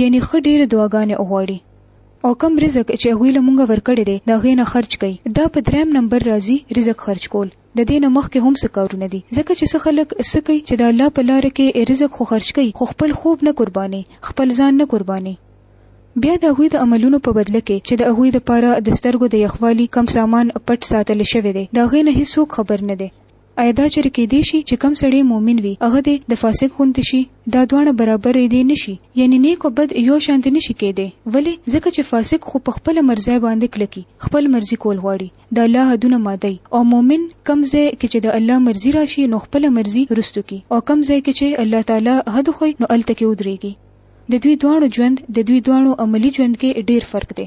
یعنی ښه ډیرې دعاګانې وغواړي او کم رزق چې هغوی له مونږه ورکړی دی د هغې نه خرچ کړي دا په دریم نمبر راځي رزق خرچ کول ددې نه مخکې هم څه کارونه دي ځکه چې څه خلک څه کوي چې د الله په لاره کې رزق خو خرچ کوي خو خپل خوب نه قربانوي خپل ځان نه قربانوي بیا د هغوی د عملونو په بدله کې چې د هغوی لپاره د سترګو د یخوالي کوم سامان پټ ساتل شوی دی د هغې نه هیڅوک خبر نه دی ایا دا چېرې کېدای شي چې کوم سړی مؤمن وي هغه دې د فاسق غوندې شي؟ دا دواړه برابر دې نه شي، یعنې نېک او بد یو شانتې نه شي کېدای، ولې؟ ځکه چې فاسق خو په خپله مرضی باندې کلکي، خپل مرضي کول غواړي، د الله حدونه ماتوي او مؤمن کوم ځای کې چې د الله مرضي راشي نو خپله مرضي وروسته کړي او کوم ځای کې چې الله تعالی حد وښيي نو هلته کې ودرېږي. د دوی دواړو ژوند د دوی دواړو عملي ژوند کې ډېر فرق دی.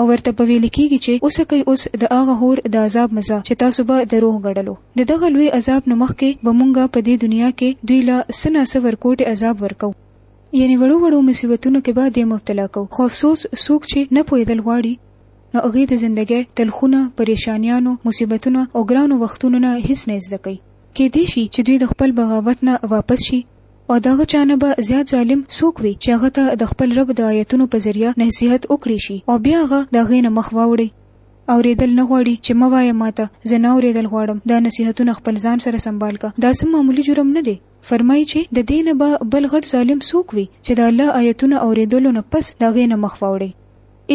او ورته به ویل کیږي چې وڅکئ اوس د هغه حور د عذاب مزه چې تاسو به د روح ګړلو د دغه لوی عذاب نه مخکې به مونږ په دې دنیا کې دوی له څه نا څه ورکوټې عذاب ورکوو یعنی وړو وړو مصیبتونو کې به دې مبتلا کوو خو افسوس څوک چې نه پوهېدل غواړي نو هغوی د زندګۍ تلخونه پریشانیانو مصیبتونه او ګرانو وختونو نه هیڅ نه زده کوي کېدای شي چې دوی د خپل بغاوت نه واپس شي او د هغه چا نه به زیات ظالم څوک وي چې هغه ته د خپل رب د آیتونو په ذریعه نصیحت وکړی شي او بیا هغه د هغې نه مخ واوړی. اورېدل نه غواړي چې مه وایه ماته زه نه اورېدل غواړم دا نصیحتونه خپل ځان سره سمبال کړه دا څه معمولي جرم نه دی فرمایي چې د دې نه به بل غټ ظالم څوک وي چې د الله آیتونه اورېدلو نه پس د هغې نه مخ واوړي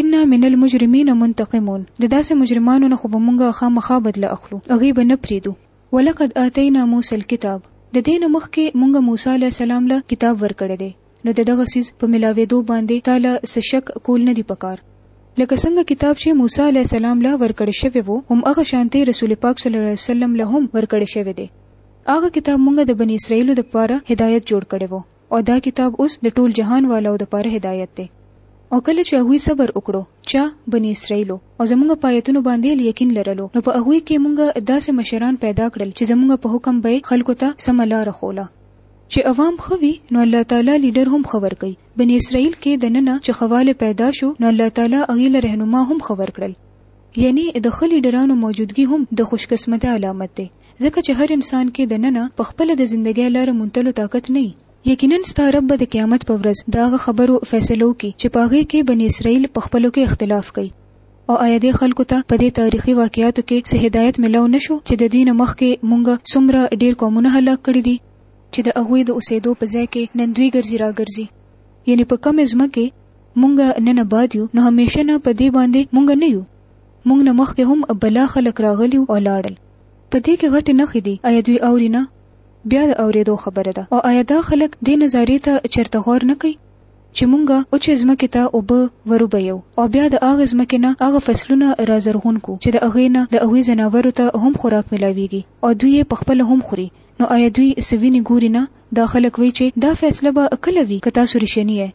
انا من المجرمین منتقمون د داسې مجرمانو نه خو به مونږه خامخا بدله اخلو هغوی به نه پریږدو ولقد آتینا موسی الکتاب د دې نه مخکې مونږ موسی علیه السلام له کتاب ورکړی دی نو د دغه څیز په ملاویدو باندې تا له څه شک کول نه دي پکار لکه څنګه کتاب چې موسی علیه السلام له ورکړی شوی وو هم هغه شانتې رسول پاک صلی الله علیه وسلم له هم ورکړی شوی دی هغه کتاب مونږ د بنی اسراییلو د پاره هدایت جوړ کړی وو. او دا کتاب اوس د ټول جهان والو د پاره هدایت دی. او کله چې هغوی صبر وکړو، چا؟ بني اسرائیلو، او زمونږ په آیتونو باندې له یقین لرلو، نو په هغوی کښې مونږ داسې مشران پیدا کړل چې زمونږ په حکم به یې خلکو ته سمه لاره ښوله. چې عوام ښه وي نو الله تعالی لیډر هم ښه ورکوي. بني اسرائیل کښې د ننه چې ښهوالی پیدا شو نو الله تعالی هغوی له رهنما هم ښه ورکړل. یعنې د ښه لیډرانو موجودګي هم د خوشقسمتۍ علامت دی. ځکه چې هر انسان کې د ننه په خپله د زندګۍ لاره موندلو طاقت نه وي. یقینا ستا رب به د قیامت په ورځ د هغه خبرو فیصله وکړي چې په هغې کې بني اسراییل په خپلو کې اختلاف کوي. او ایا دې خلکو ته په دې تاریخي واقعاتو کې څه هدایت ملاو نه شو چې د دوی نه مخکې مونږ څومره ډېر قومونه هلاک کړي دي. چې د هغوی د اوسېدو په ځای کې نن دوی ګرځي راګرځي. یعنې په کومې ځمکې مونږ نن اباد یو نو همېشه نه په دې باندې مونږ نه یو. موږ نه مخکې هم بلا خلک راغلي وو او لاړل. په دې کې غټې نښې دي، ایا دوی اوري نه؟ بیا د اورېدو خبره ده او ایا دا خلک دې نظارې ته چېرته غور نه کوي چې موږ وچې ځمکې ته اوبه وروبهیو او بیا د هغې ځمکې نه هغه فصلونه را زرغون کړو چې د هغې نه د هغوی ځناورو ته هم خوراک میلاویږي او دوی یې پخپله هم خوري نو ایا دوی څه ویني ګوري نه؟ دا خلک وایي چې دا فیصله به کله وي که تاسو ریشني یئ؟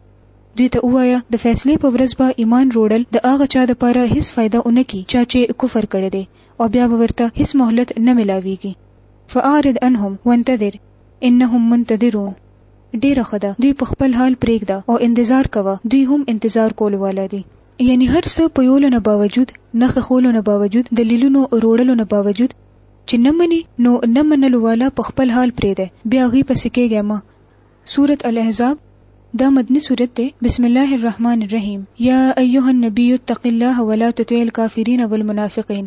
دوی ته ووایه د فیصلې په ورځ به ایمان روړل د هغه چا د پاره هیڅ فایده اونه کی چا چه کفر کړی دی او بیا به ورته هیڅ مهلت نه ملاویږی فاعرض عنهم وانتظر انهم منتظرون ډیره ښه ده دوی په خپل حال پریږده او انتظار کوه دوی هم انتظار کولو والا دی یعنی هر څه په یولو نه باوجود نښه خولو نه باوجود دلیلونو روړلو نه باوجود چه نه منی نو نه منلو والا په خپل حال پریږده بیا هغوی پسی کیږی مه سورة الاحزاب دا مدنی سورت دی بسم الله الرحمن الرحیم یا ایها النبی اتق الله ولا تطع الكافرین والمنافقین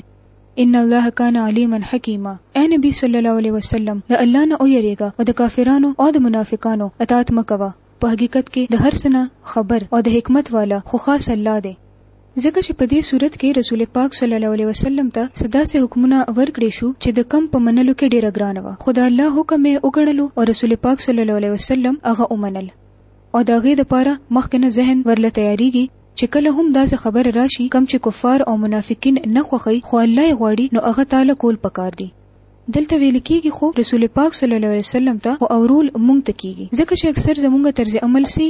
ان الله کان علیما حکیما اے نبی صلی الله علیه وسلم د الله نه اوریګا او د کافرانو او د منافقانو اطاعت مکوا په حقیقت کې د هر سنه خبر او د حکمت والا خو خاص الله دی ځکه چې په دې صورت کې رسول پاک صلی الله علیه وسلم ته څه داسې حکمونه ورکړې شو چې د کم په منلو کې ډېره ګرانه وه خو د الله حکم یې وګڼلو او رسول پاک صلی الله علیه وسلم هغه ومنل او د هغې دپاره مخکې نه ذهن ورله تیاریږي چې کله هم داسې خبره راشي کم چې کفار او منافقین نه خوخی خو الله یې غواړي نو هغه تعالی کول پکار دي دلته ویل کیږي خو رسول پاک صلی الله علیه وسلم ته او اورول مونږ ته کیږي ځکه چې اکثر زمونږ طرز عمل سي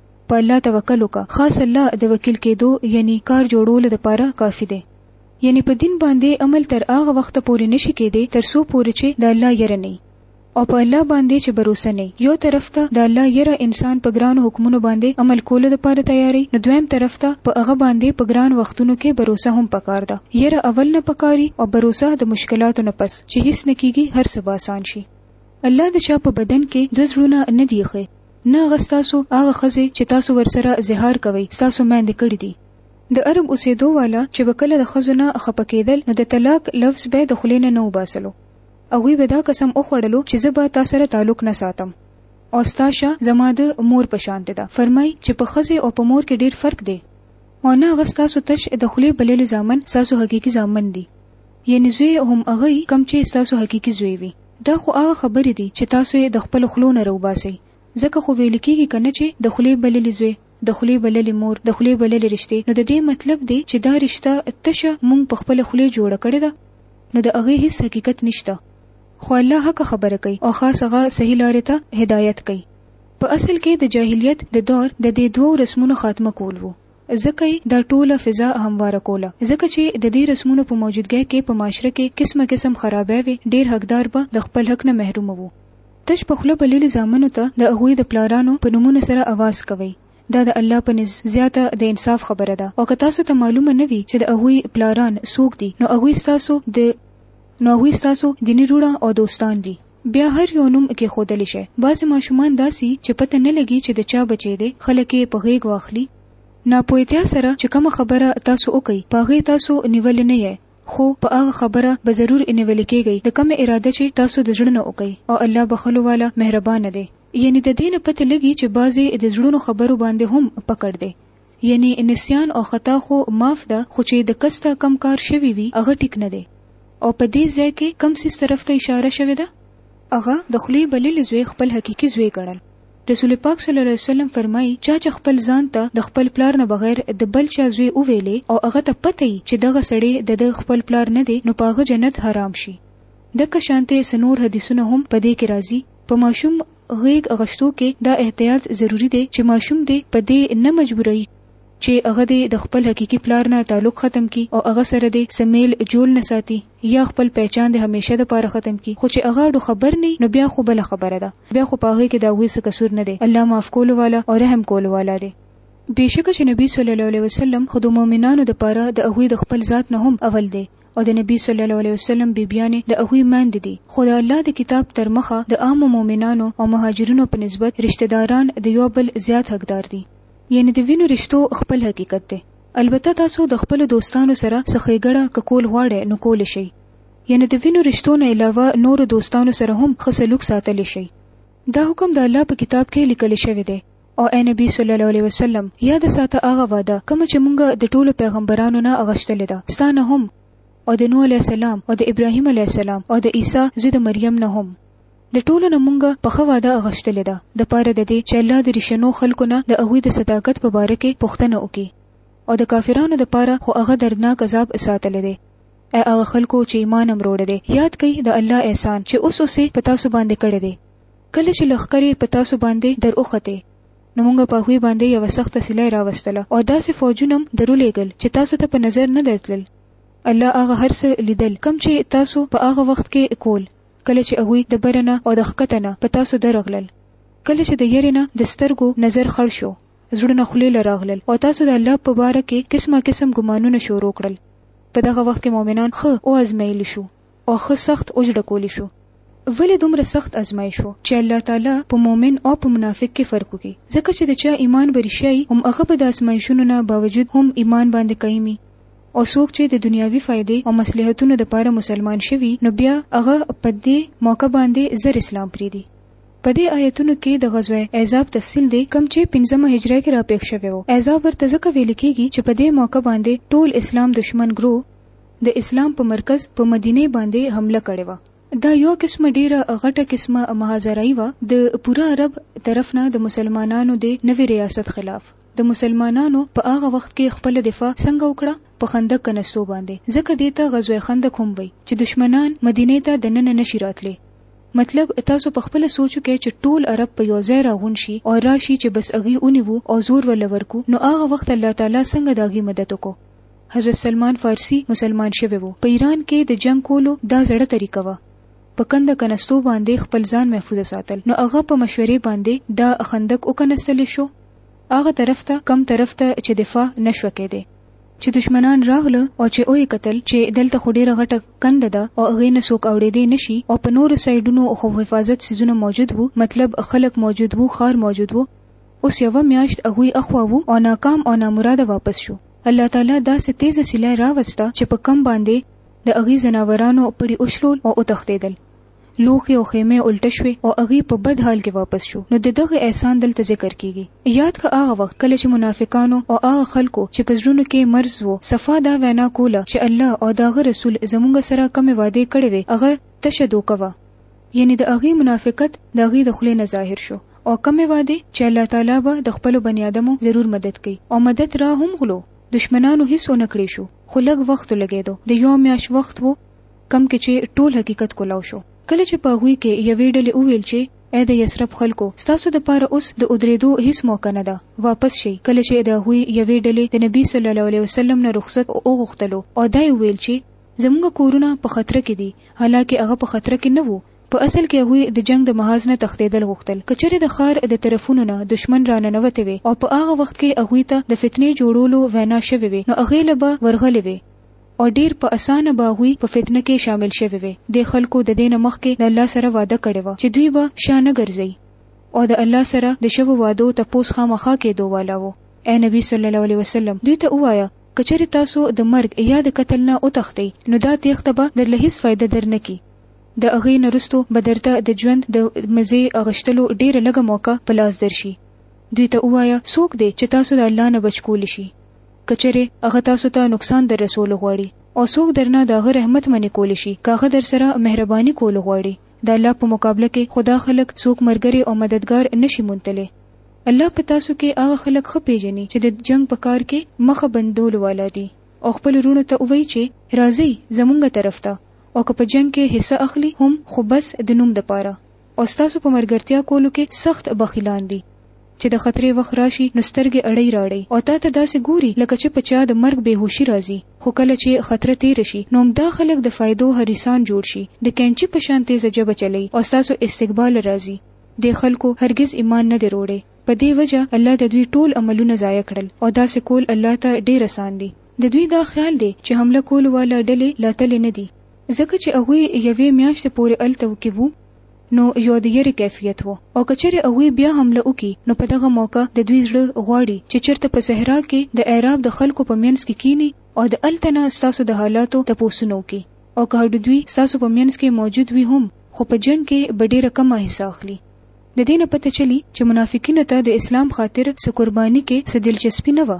په الله توکل وکړه خاص الله د وکیل کېدو یعنی کار جوړولو لپاره کافي دی یعنی په دین باندې عمل تر هغه وخته پورې نشي کېدی تر څو پورې چې د الله یره نه او په الله باندې چې بروسه نه یو طرف ته د الله یره انسان په ګرانو حکمونو باندې عمل کولو لپاره تیاری نو دویم طرف ته په هغه باندې په ګران وختونو کې بروسه هم پکار ده یره اول نه پکاري او بروسه د مشکلاتو نه پس چې هیڅ نه کیږي هر څه به آسان شي الله د چا په بدن کې د زړونه نه دی خې نه هغه ستاسو هغه ښځې چې تاسو ورسره زهار کوئ ستاسو میندې کړي دي. د عرب اوسېدو والا چې به کله د ښځو نه خپه کېدل نو د طلاق لفظ به یې د خولې نه نه وباسلو. هغوی به دا قسم وخوړلو چې زه به تاسره تعلق نه ساتم. اوستاشه زما د مور په شانتې ده. فرمایي چې په ښځې او په مور کې ډېر فرق دی. او نه هغه ستاسو تش د خولې بللي زامن ستاسو حقیقي زامن دي. یعنی زوی هم هغه یی کوم چی ستاسو حقیقی زوی وی دا خو هغه خبری دی چی تاسو یی د خپلو خلو نه راوباسئ ځکه خو ویل کیږی کنه چی د خلی بللی زوی د خلی بللی مور د خلی بللی رشته نو ددی مطلب دی چی دا رشته تشه مونږ په خپله خلی جوړه کړی ده نو د هغی هیڅ حقیقت نشته خو الله حق خبره کوي او خاص هغه صحیح لاری ته هدایت کوي په اصل کی د جاهلیت د دور ددی دوو رسمونو خاتمه کول وو. ځکه یې دا ټوله فضا همواره کوله. ځکه چې د دې رسمونو په موجودګۍ کې په معاشره کې قسمه قسم خرابۍ وې، ډېر حقدار به د خپل حق نه محروم وو. تش په خوله به لېلي زامنو ته د هغوی د پلارانو په نومونو سره اواز کوئ. دا د الله په نزد زیاته د انصاف خبره ده او که تاسو ته معلومه نه وي چې د هغوی پلاران څوک دي، نو هغوی ستاسو د نو هغوی ستاسو دیني روڼه او دوستان دي. بیا هر یو نوم کېښودلی شی. بعضې ماشومان داسي چې پته نه لګي چې د چا بچې دی، خلک یې په غېږ واخلي. ناپوهتیا سره چې کومه خبره تاسو وکړئ، په هغې تاسو نیولې نه یی، خو په هغه خبره به ضرور نیولې کېږئ د کومې اراده چې تاسو د زړه نه وکړئ او الله بخښلو والا مهربانه دی. یعنې د دې نه پته لګي چې بعضې د زړونو خبرو باندې هم پکړ دی. یعنی نسیان او خطا خو معاف ده خو چی د کس ته کم کار شوی وی هغه ټیک نه دی او په دی ځای کی کم څیز طرف ته اشاره شوی ده؟ هغه د خولی بللی زوی خپل حقیقی زوی ګڼل. رسول پاک صلی الله علیه وسلم فرمایی چا چه خپل ځان ته د خپل پلار نه بغیر د بل چا زوی وویلی او هغه ته پته یی چه دغه سړی دده خپل پلار نه دی نو په هغه جنت حرام شی دکه شانته څه نور حدیثونه هم په دی کی راځی په ماشوم غېږ اغشتو کې دا احتیاط ضروري دی چې ماشوم دې په دې نه مجبوروي چې هغه دې د خپل حقیقي پلار نه تعلق ختم کړي او هغه سره دې څه مېل جول نه ساتي یا خپل پهچان دې همېشه دپاره ختم کړي خو چې هغه اړو خبر نه وي نو بیا خو بله خبره ده بیا خو په هغې کې د هغوی څه قصور نه دی الله معاف کولو والا او رحم کولو والا دی. بېشکه چې نبي صلی الله علیه وسلم خو د مؤمنانو دپاره د هغوی د خپل ذات نه هم اول دی، او د نبی صلی الله علیه وسلم بیبیانې د هغوی میندې دي خو د الله د کتاب تر مخه د عامو مؤمنانو او مهاجرینو په نسبت رشته داران د یو بل زیات حقدار دي یعنی د وینو رشتو خپل حقیقت دی البته تاسو د خپل دوستانو سره څه ښېګړه ککول غواړئ نو کول شئ یعنی د وینو رشتو نه علاوه نور دوستانو سره هم ښه سلوک ساتل شئ دا حکم د الله په کتاب کې لیکل شوی دی او اے نبی صلی الله علیه وسلم یاد ساته هغه وعده کوم چې مونږ د ټولو پیغمبرانو نه اغشتل ده ستانه هم او د نوح علیه السلام او د ابراهیم علیه السلام او د عیسی زوی د مریم نه هم د ټولو نه مونږ په خو وعده اغشتل ده د پاره د دې چې الله د رښنو خلکو نه د هغه د صداقت په باره کې پوښتنه وکړي او د کافرانو د پاره خو هغه دردناک عذاب ساتل دي اے هغه خلکو چې ایمان امروړ دي یاد کړئ د الله احسان چې اوس اوسې پتا سو باندې کړی دی کله چې لښکر یې په تاسو باندې در وختې نو مونږ په هغوی باندې یوه سخته سیلۍ راوستله او داسې فوجونه هم در ولېږل چې تاسو ته په نظر نه درتلل. الله هغه هر څه لیدل کوم چې تاسو په هغه وخت کې کول کله چې هغوی د بره نه او د ښکته نه په تاسو درغلل. کله چې د یرې نه د سترګو نظر خړ شو، زړونه خولې له راغلل او تاسو د الله په باره کې قسما قسم ګمانونه شروع کړل. په دغه وخت کې مؤمنان ښه و ازمېیل شو. او ښه سخت اوزړه کولی شو. ولې دومره سخت ازمایش و چې الله تعالی په مؤمن او په منافق کې فرق وکړي ځکه چې د چا ایمان به رښیايي هم هغه به د ازمایشونو نه باوجود هم ایمان باندې قایمي او څوک چې د دنیاوي فایدې او مصلحتونو دپاره مسلمان شوي نو بیا هغه په دې موقع باندې زر اسلام پریږدي. په دې آیتونو کې د غزوه احزاب تفصیل دی کوم چې پنځمه هجره کې راپیښ شوی و. احزاب ورته ځکه ویل کیږي چې په دې موقع باندې ټول اسلام دښمن ګروه، د اسلام په مرکز په مدینه باندې حمله کړې وه دا یو قسمه ډیره غټه قسمه محاضرای وه د پوره عرب طرف نه د مسلمانانو د نوی ریاست خلاف د مسلمانانو په هغه وخت کې خپل دفاع څنګه وکړه په خندق کنستو باندې ځکه دیته غزوه خندق هم وای چې دشمنان مدینه ته د نن نشی راتلی مطلب تاسو په خپل سوچو کې چې ټول عرب په یو ځای راغون شي او راشي چې بس اغي اونیو او زور ولورکو نو هغه وخت الله تعالی څنګه داغي مدد وکړو حضرت سلمان فارسی مسلمان شوی وو په ایران کې د جنګ کولو دا زړه طریقه وه په کنده کنستو باندې خپل ځان محفوظ ساتل نو هغه په مشورې باندې دا خندق وکنستل شو هغه طرف ته کم طرف ته چې دفاع نشو کېده چې دشمنان راغله او چې اوې قتل چې دلته خو ډیره غټه کنده ده او هغه نه سوک اوړې دي نشي او په نور سایډونو خو حفاظت سيزونه موجود وو مطلب خلک موجود وو خار موجود وو اوس یوه میاشت هغوی اخوا وو او ناکام او نامراده واپس شو. الله تعالی داسې تېزه سیلۍ راوسته چې په کمپ باندې د هغوی ځناورانو پړي وشلول او وتښتېدل. لوښي او خیمې الټه شوې او هغوی په بد حال کې واپس شو. نو د دغه احسان دلته ذکر کېږي. یاد کړه هغه وخت کله چې منافقانو او هغه خلکو چې په زړونو کې یې مرض و، صفا دا وینا کوله چې الله او د هغه رسول زموږ سره کومې وعدې کړې وې هغه تشه دوکه وه. یعنی د هغې منافقت د هغې د خولې نه ظاهر شو او کومې وعدې چې الله تعالی به د خپلو بنی آدمو ضرور مدد کوي او مدد را هم غلو دشمنانو هیڅ ونه کړې شو خو لږ وخت ولګیدو د یو میاشت وخت وو کوم کې چې ټول حقیقت کولاو شو کله چې په هغوی کې یوې ډلې وویل چې ای د یثرب خلکو ستاسو د پاره اوس د ادریدو هیڅ موقع نه ده واپس شي کله چې د هغوی یوې ډلې د نبی صلی الله علیه وسلم نه رخصت وغوښتلو او دا یې وویل چې زموږ کورونه په خطر کې دي، حالانکه هغه په خطر کې نه وو، په اصل کې هغوی د جنګ د محاذ نه تښتېدل غوښتل، که چېرې د ښار د طرفونو نه دښمن راننوتی وی او په هغه وخت کې هغوی ته د فتنې جوړولو وینا شوې وی نو هغې له به ورغلې وی او ډېر په اسانه به هغوی په فتنه کې شامل شوې وی، دې خلکو د دې نه مخکې د الله سره وعده کړې وه چې دوی به شا نه ګرځوي او د الله سره د شوو وعدو تپوس خامخا کېدو والا وو، اې نبی صلی الله علیه وسلم! دوی ته ووایه، که چېرې تاسو د مرګ یا د قتل نه وتښتئ، نو دا تېښته به درله هېڅ فایده در نه کړي. د هغې نه وروسته به درته د ژوند د مزې اخیستلو ډېره لږه موقع په لاس درشي. دوی ته ووایه، څوک دی چې تاسو د الله نه بچ کولی شي، که چېرې هغه تاسو ته نقصان در رسول غواړي؟ او څوک درنه د هغه رحمت منع کولی شي، که هغه درسره مهرباني کول غواړي؟ د الله په مقابله کې خو دا خلک څوک مرګری او مددګار نه شي موندلی. الله په تاسو کې هغه خلک ښه پېژني چې د جنګ په کار کې مخه بندولو والا دي او خپلو وروڼو ته ووایي چې راځئ زمونږ طرف ته او که په جنګ کې حصه اخلي هم خو بس د نوم دپاره او ستاسو په مرګرتیا کولو کې سخت بخیلان دي. چې د خطرې وخت راشي نو سترګې اړۍ راړۍ او تا ته داسې ګوري لکه چې په چا د مرګ بې هوشي راځي خو کله چې خطره تېره شي نو همدا خلک د فایدو حریصان جوړ شي د کینچي په شان تېزه ژبه چلوي او ستاسو استقبال راځي دې خلکو هرګز ایمان نه دی روړی په دې وجه الله د دوی ټول عملونه ضایع کړل او داسې کول الله ته ډېر اسان دي. د دوی دا خیال دی چې حمله کولو والا ډلې لا تللې نه دي ځکه چې هغوی یوې میاشتې پورې هلته کې وو. نو يو د يرې کيفيت وو او که چېرې هغوی بيا حمله وکړي نو په دغه موقع د دوی زړه غواړي چې چېرته په صحرا کې د اعراب د خلکو په مينځ کې کيني او د هلته نه ستاسو د حالاتو تپوسونه وکړي او که هډودوی ستاسو په مينځ کې موجود وي هم خو په جنګ کې به ډېره کمه حصه اخلي د دې نه پته چلي چې منافقينو ته د اسلام خاطر څه قرباني کې څه دلچسپي نه وه.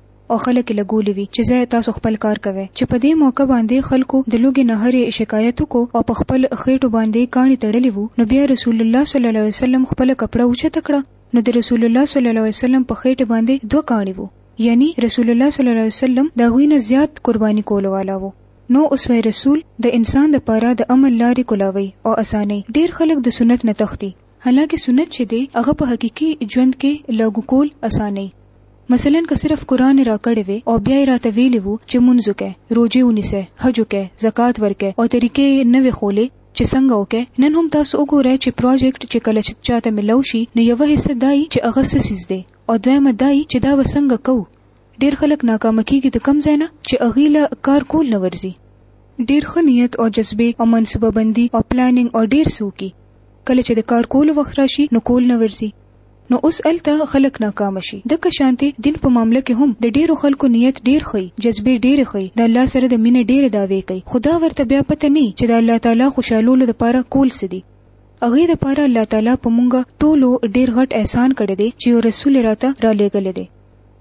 او خلک یې لګولي وي چې ځه تاسو خپل کار کوئ چې په دې موقع باندې خلکو د لوږې نه هرې شکایت وکړو او په خپل خېټو باندې کاڼي تړلي وو نو بیا رسول الله صلی الله علیه وسلم خپله کپړه اوچته کړه نو د رسول الله صلی الله علیه وسلم په خېټې باندې دوه کاڼي وو یعنی رسول الله صلی الله علیه وسلم د هغوی نه زیات قرباني کولو والا وو نو اسوه رسول د انسان د پاره د عمل لارې کولاوي او اساني ډیر خلک د سنت نه تختی حالانکه سنت چې دی هغه په حقیقي ژوند کې لاګو کول اسانه مثلا که صرف قرآن راکړی وی او بیا یې راته ویلی وو چې مونځ وکه، روژې ونیسه، حج وکه، زکات ورکه او طریقې یې نه وی ښولی چې څنګه وکه، نن هم تاسو وګورئ چې پروجیکټ چې کله چاته ملاو شي نو یوه حصه دای چې هغه څه څیز دی او دویمه دای چې دا به څنګه کوو، ډیر خلک ناکام کیږي د کم ځای نه چې هغوی له کار کول نه ورځي ډیر ښه نیت او جذبه او منصوبه بندي او پلانینګ او ډیر څه وکړي کله چې د کار کولو وخت راشي نو کول نه ورځي نو اوس هلته خلک ناکام شي دکه شانتې دین په معامله کې هم د ډیرو خلکو نیت ډیر ښي جذبې ډیرې ښي د الله سره د مینې ډیرې دعوې کوي خو دا ورته بیا پته نه چې د الله تعالی خوشحالولو لپاره کول څه دي هغې لپاره الله تعالی په مونږ ټولو ډیر غټ احسان کړی دی چې یو رسول راته رالیږلی دی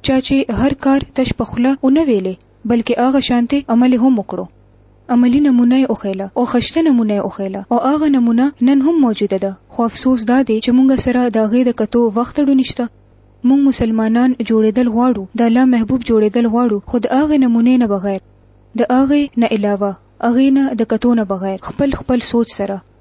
چا چې هر کار تش په خوله ونه ویلې بلکې هغه شانته عمل هم وکړو عملی نمونه یې وښیله او خشته نمونه یې وښیله او هغه نمونه نن هم موجوده ده خو افسوس دا دی چې مونږ سره د هغې د کتو وخت ډو نشته مونږ مسلمانان جوړېدل غواړو د الله محبوب جوړېدل غواړو خو د هغې نمونه نه بغیر د هغې نه علاوه هغې نه د کتو نه بغیر خپل خپل سوچ سره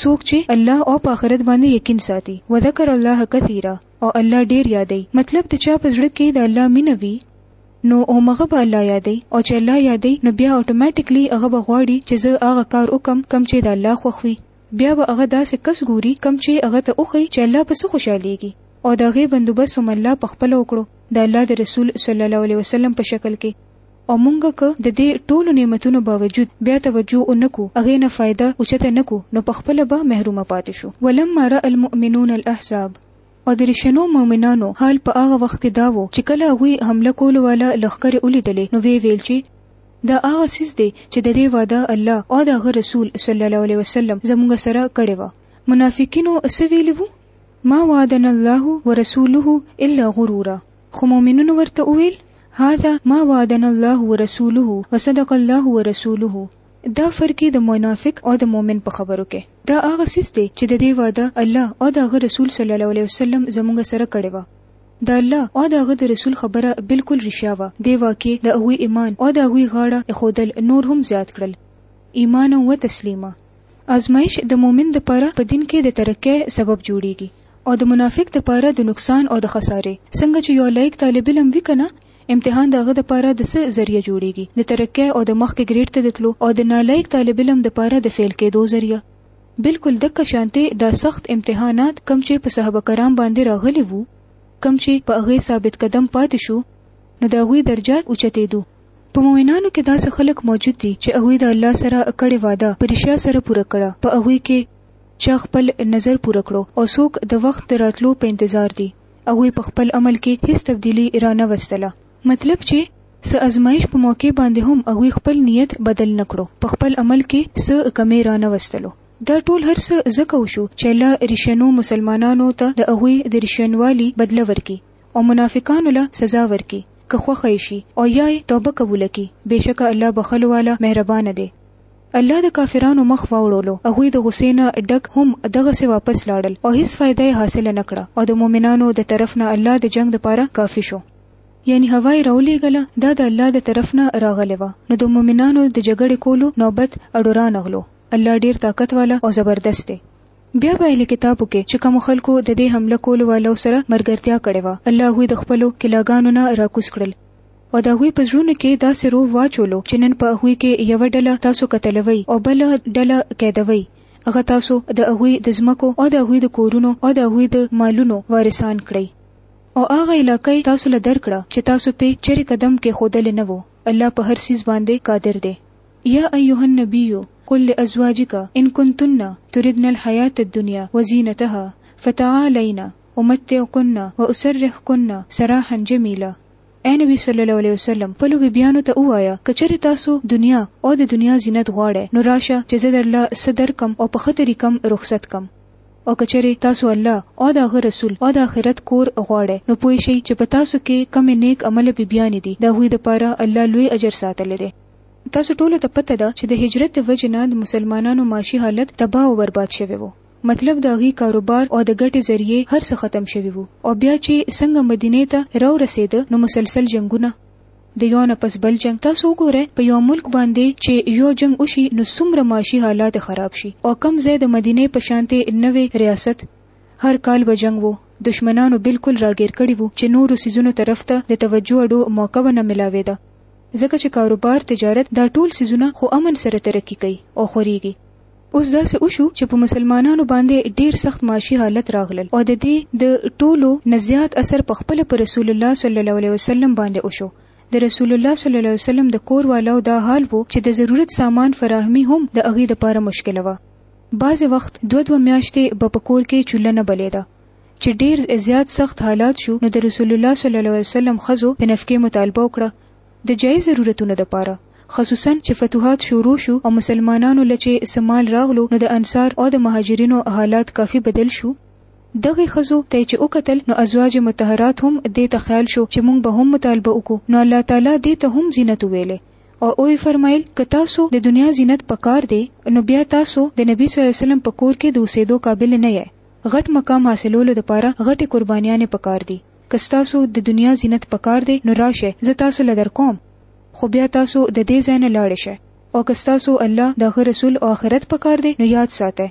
څوک چې الله او په اخرت باندې یقین ساتي، وذکر الله کثیرا، او الله ډیر یادوي، مطلب د چا په زړه کې د الله مینه وي نو همغه به الله یادوي او چې الله یادوي نو بیا اتوماتیکلي هغه به غواړي چې زه هغه کار وکړم کوم چې د الله خوښ وي، بیا به هغه داسې کس ګوري کوم چې هغه ته وښيي چې الله په څه خوشحالیږي او د هغې بندوبست هم الله پخپله وکړو د الله د رسول صلی الله علیه وسلم په شکل کې. او مونږ که د دې ټولو نعمتونو باوجود بیا توجه او نه کو هغې نه فایده اوچته نه کو نو پخپله به محرومه پاتې شو ولما راء المؤمنون الاحزاب او د ریشنو مؤمنانو حال په هغه وخت کې دا وو چې کله هغوی حمله کولو والا لښکرې ولیدلې نو ویې ویل چې دا هغه څیز دی چې د دې وعده الله او د هغه رسول صلی الله علیه وسلم زمونږ سره کړې وه منافقینو څه ویلي وو ما وعدنا الله ورسوله الا غرورا خو مؤمنونو ورته وویل، هذا ما وعدنا الله ورسوله وصدق الله ورسوله، دا فرق یې د منافق او د مؤمن په خبرو کې، دا هغه څیز دی چې د دې وعده الله او د هغه رسول صلی الله علیه وسلم زموږ سره کړې وه. د الله او د هغه د رسول خبره بالکل رښیا وه، دې واقعې د هغوی ایمان او د هغوی غاړه ایښودل نور هم زیات کړل، ایمانا وتسلیما. آزمایش د مؤمن د پاره په دین کې د ترقۍ سبب جوړیږي او د منافق د پاره د نقصان او د خسارې څنګه چې یو لایق طالب علم وي کنه امتحان د هغه د پاره د څه ذریعه جوړیږي د ترقۍ او د مخکې ګریډ ته د تلو او د نالایق طالب علم د پاره د فیل کېدو ذریعه بلکل دکه شانتې دا سخت امتحانات کم چې په صحابه کرام باندې راغلي وو کم چې په هغه ثابت قدم پاتې شو نو د هغوی درجات اوچتېدو په مؤمنانو کې داسې خلک موجود دي چې هغوی د الله سره کړې وعده په رښتیا سره پوره کړه، په هغوی کې چا خپل نذر پوره کړو او څوک د وخت د راتلو په انتظار دي، هغوی په خپل عمل کې هیڅ تبدیلي را نه وستله، مطلب چې څه ازمایش په موقع باندې هم هغوی خپل نیت بدل نه کړو، په خپل عمل کې څه کمی را نه وستلو، دا ټول هر څه ځکه وشو چې الله رښتینو مسلمانانو ته د هغوی د رښتینوالي بدله ورکړي، او منافقانو له سزا ورکړي که خوښه یې شي او یا یې توبه قبوله کړي، بېشکه الله بخښلو والا مهربانه دی. الله د کافرانو مخ واوړولو، هغوی د غصې نه ډک هم دغسې واپس لاړل او هیڅ فایده یې حاصله نه کړه او د مؤمنانو د طرف نه الله د جنګ دپاره کافي شو، یعنې هوا یې راولېږله، دا د الله د طرف نه راغلې وه، نو د مؤمنانو د جګړې کولو نوبت اډورانغلو، الله ډېر طاقت والا او زبردست دی. بیا به اهل کتابو کې چې کومو خلکو د دې حمله کولو والو سره مرګرتیا کړې وه، الله هغوی د خپلو کلاګانو نه راکوز کړل او د هغوی په زړونو کې داسې روح واچولو چې نن په هغوی کې یوه ډله تاسو قتلوئ او بله ډله قیدوئ، هغه تاسو د هغوی د ځمکو او د هغوی د کورونو او د هغوی د مالونو وارثان کړئ او هغه علاقه یې تاسو له درکړه چې تاسو پرې چېرې قدم کېښودلی نه وو، الله په هر څیز باندې قادر دی. یا ایها النبی قل لازواجک ان کنتن تردن الحیاة الدنیا وزینتها فتعالین امتعکن واسرحکن سراحا جمیلا، اې نبی صلی الله علیه وسلم خپلو بی بیانو ته ووایه که چېرې تاسو دنیا او د دنیا زینت غواړی نو راشه چې زه درله څه درکړم او په ښه طریقه م رخصت کړم او که چېرې تاسو الله او د هغه رسول او د اخرت کور غواړی نو پوه شئ چې په تاسو کې کومې نیک عمله بی بیانې دي د هغوی لپاره الله لوی اجر ساتلی دی. تاسو ټولو ته پته ده چې د هجرت د وجې نه د مسلمانانو معاشي حالت تباه او برباد شوی وو. مطلب د هغوی کاروبار او د ګټې ذریعې هر څه ختم شوي وو او بیا چې څنګه مدینې ته راو رسېده نو مسلسل جنګونه، د یو نه پس بل جنګ، تاسو وګورئ په یو ملک باندې چې یو جنګ وشي نو څومره معاشي حالات خراب شي او کوم ځای د مدینې په شانتې نوی ریاست، هر کال به جنګ وو، دښمنانو بلکل راګېر کړي وو چې نورو څیزونو طرف ته د توجه اډو موقع ونه ملاوېده، ځکه چې کاروبار، تجارت دا ټول څیزونه خو امن سره ترقي کوي او خورېږي. اوس داسې وشو چې په مسلمانانو باندې ډېر سخت معاشي حالت راغلل او د دې د ټولو نه زیات اثر په خپله په رسول الله صلی الله علیه وسلم باندې وشو، د رسول الله صلی الله علیه وسلم د کور والاو دا حال وو چې د ضرورت سامان فراهمي هم د هغوی لپاره مشکله وه. بعضې وخت دوه دوه میاشتې به په کور کې چوله نه بلېده. چې ډېر زیات سخت حالات شو نو د رسول الله صلی الله علیه وسلم ښځو د نفقې مطالبه وکړه د جایز ضرورتونو دپاره خصوصاً چې فتوحات شروع شو او مسلمانانو له چې څه مال راغلو نو د انصار او د مهاجرینو حالات کافي بدل شو دغې ښځو ته یې چې وکتل نو ازواج مطهرات هم دې ته خیال شو چې مونږ به هم مطالبه وکړو نو الله تعالی دې ته هم زینت وویلی او اوی فرمایل که تاسو د دنیا زینت پکار دی نو بیا تاسو د نبی صلی الله علیه وسلم په کور کې د اوسیدو قابل نه یی غټ مقام حاصلولو دپاره غټې قربانیانې پکار دی که ستاسو د دنیا زینت پکار دی نو راشئ زه تاسو له درکوم خو بیا تاسو د دې ځای نه لاړ شئ او که ستاسو الله د هغه رسول او آخرت پکار دی نو یاد ساتئ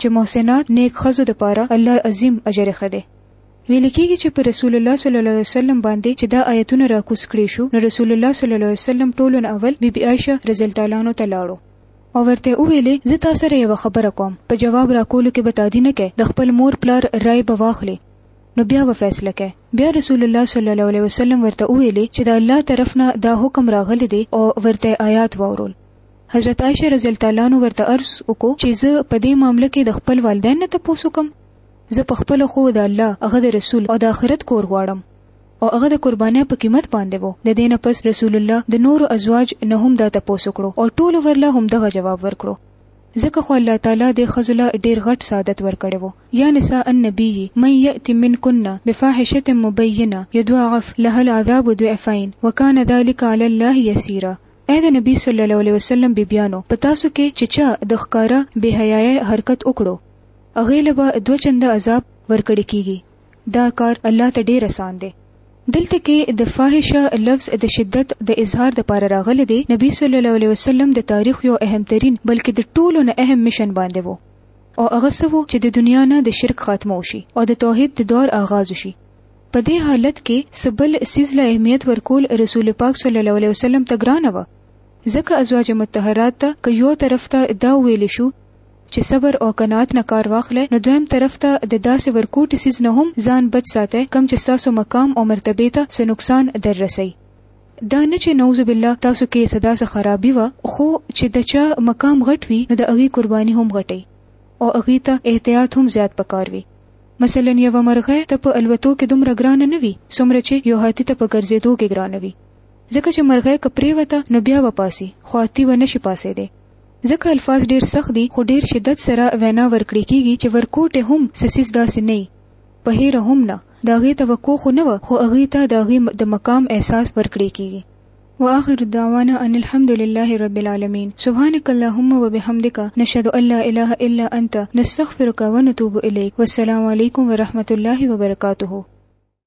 چې محسنات نیک ښځو دپاره الله عظیم اجر ښه دی. ویل کیږي چې په رسول الله صلی الله علیه وسلم باندې چې دا آیتونه راکوز کړې شو نو رسول الله صلی الله علیه وسلم ټولو نه اول بی بی عایشه رضی الله تعالی عنها ته لاړو او ورته وویلې زه تا سره یوه خبره کوم په جواب راکولو کې به تادی نه کې د خپل مور پلار رای به واخلې نو بیا به فیصله کوي بیا رسول الله صلی الله علیه وسلم ورته ویلي چې د الله طرف نه دا حکم راغلی دی او ورته آیات وورول حضرت عائشه رضی الله عنها ورته عرض وکړو چې زه په دې معاملې کې د خپل والدین نه تاسو کوم زه په خپل خو د الله هغه د رسول او د آخرت کور غواړم او هغه د قربانیا په قیمت باندې وو د دینه پس رسول الله د نور ازواج نه هم دا تاسو کړو او ټول ورله هم دغه جواب ورکړو ځکه خو الله تعالی د خزله ډیر غټ سعادت ورکړي وو یا نساء النبی من یاتی منکن بفاحشه مبینه یضاعف له العذاب ضعفین وکانه ذلک علی الله یسیرا اې د نبی صلی الله علیه وسلم بیبیانو په تاسو کې چې چا د ښکارا بهایه حرکت وکړو هغه له به دوه چنده عذاب ورکړی کیږي دا کار الله ته ډیر آسان دی دلته کې د فاحشه لفظ د شدت د اظهار د پاره راغلی دی نبی صلی الله علیه وسلم د تاریخ یو اهم ترين بلکې د ټولو نه اهم مشن باندې وو او هغه څه وو چې د دنیا نه د شرک خاتمه وشي او د توحید د دور آغاز وشي په دې حالت کې سبل سیز له اهمیت ورکول رسول پاک صلی الله علیه وسلم ته ګرانه و ځکه ازواج متطهرات ته که یو طرف ته دا ویل شو چې صبر او قناعت نه کار واخلئ، نو دویم طرف ته د داسې ورکوټي څیز نه هم ځان بچ ساتئ کوم چې ستاسو مقام او مرتبې ته څه نقصان در رسوي. دا نه چې نعوذ بالله تاسو کې څه داسې خرابي وه، خو چې د چا مقام غټ وي نو د هغې قرباني هم غټه وي او هغې ته احتیاط هم زیات په کار وي. مثلاً یوه مرغۍ ته په الوتو کې دومره ګرانه نه وي څومره چې یو هاتي ته په ګرځېدو کې ګرانه وي، ځکه چې مرغۍ که پرېوته نو بیا به پاڅي خو هاتي به نه شي پاڅېدی. ځکه الفاظ ډېر سخت دي خو ډېر شدت سره وینا ورکړې کېږي چې ورکوټې هم څه څیز داسې نه یي، په هېره هم نه، د هغې توقع خو نه وه خو هغوی ته د هغې د مقام احساس ورکړې کېږي. واخر دعوانا ان الحمد لله رب العالمين سبحانک اللهم وبحمدک نشهد ان لا اله الا انت نستغفرک ونتوب الیک والسلام علیکم ورحمة الله وبرکاته.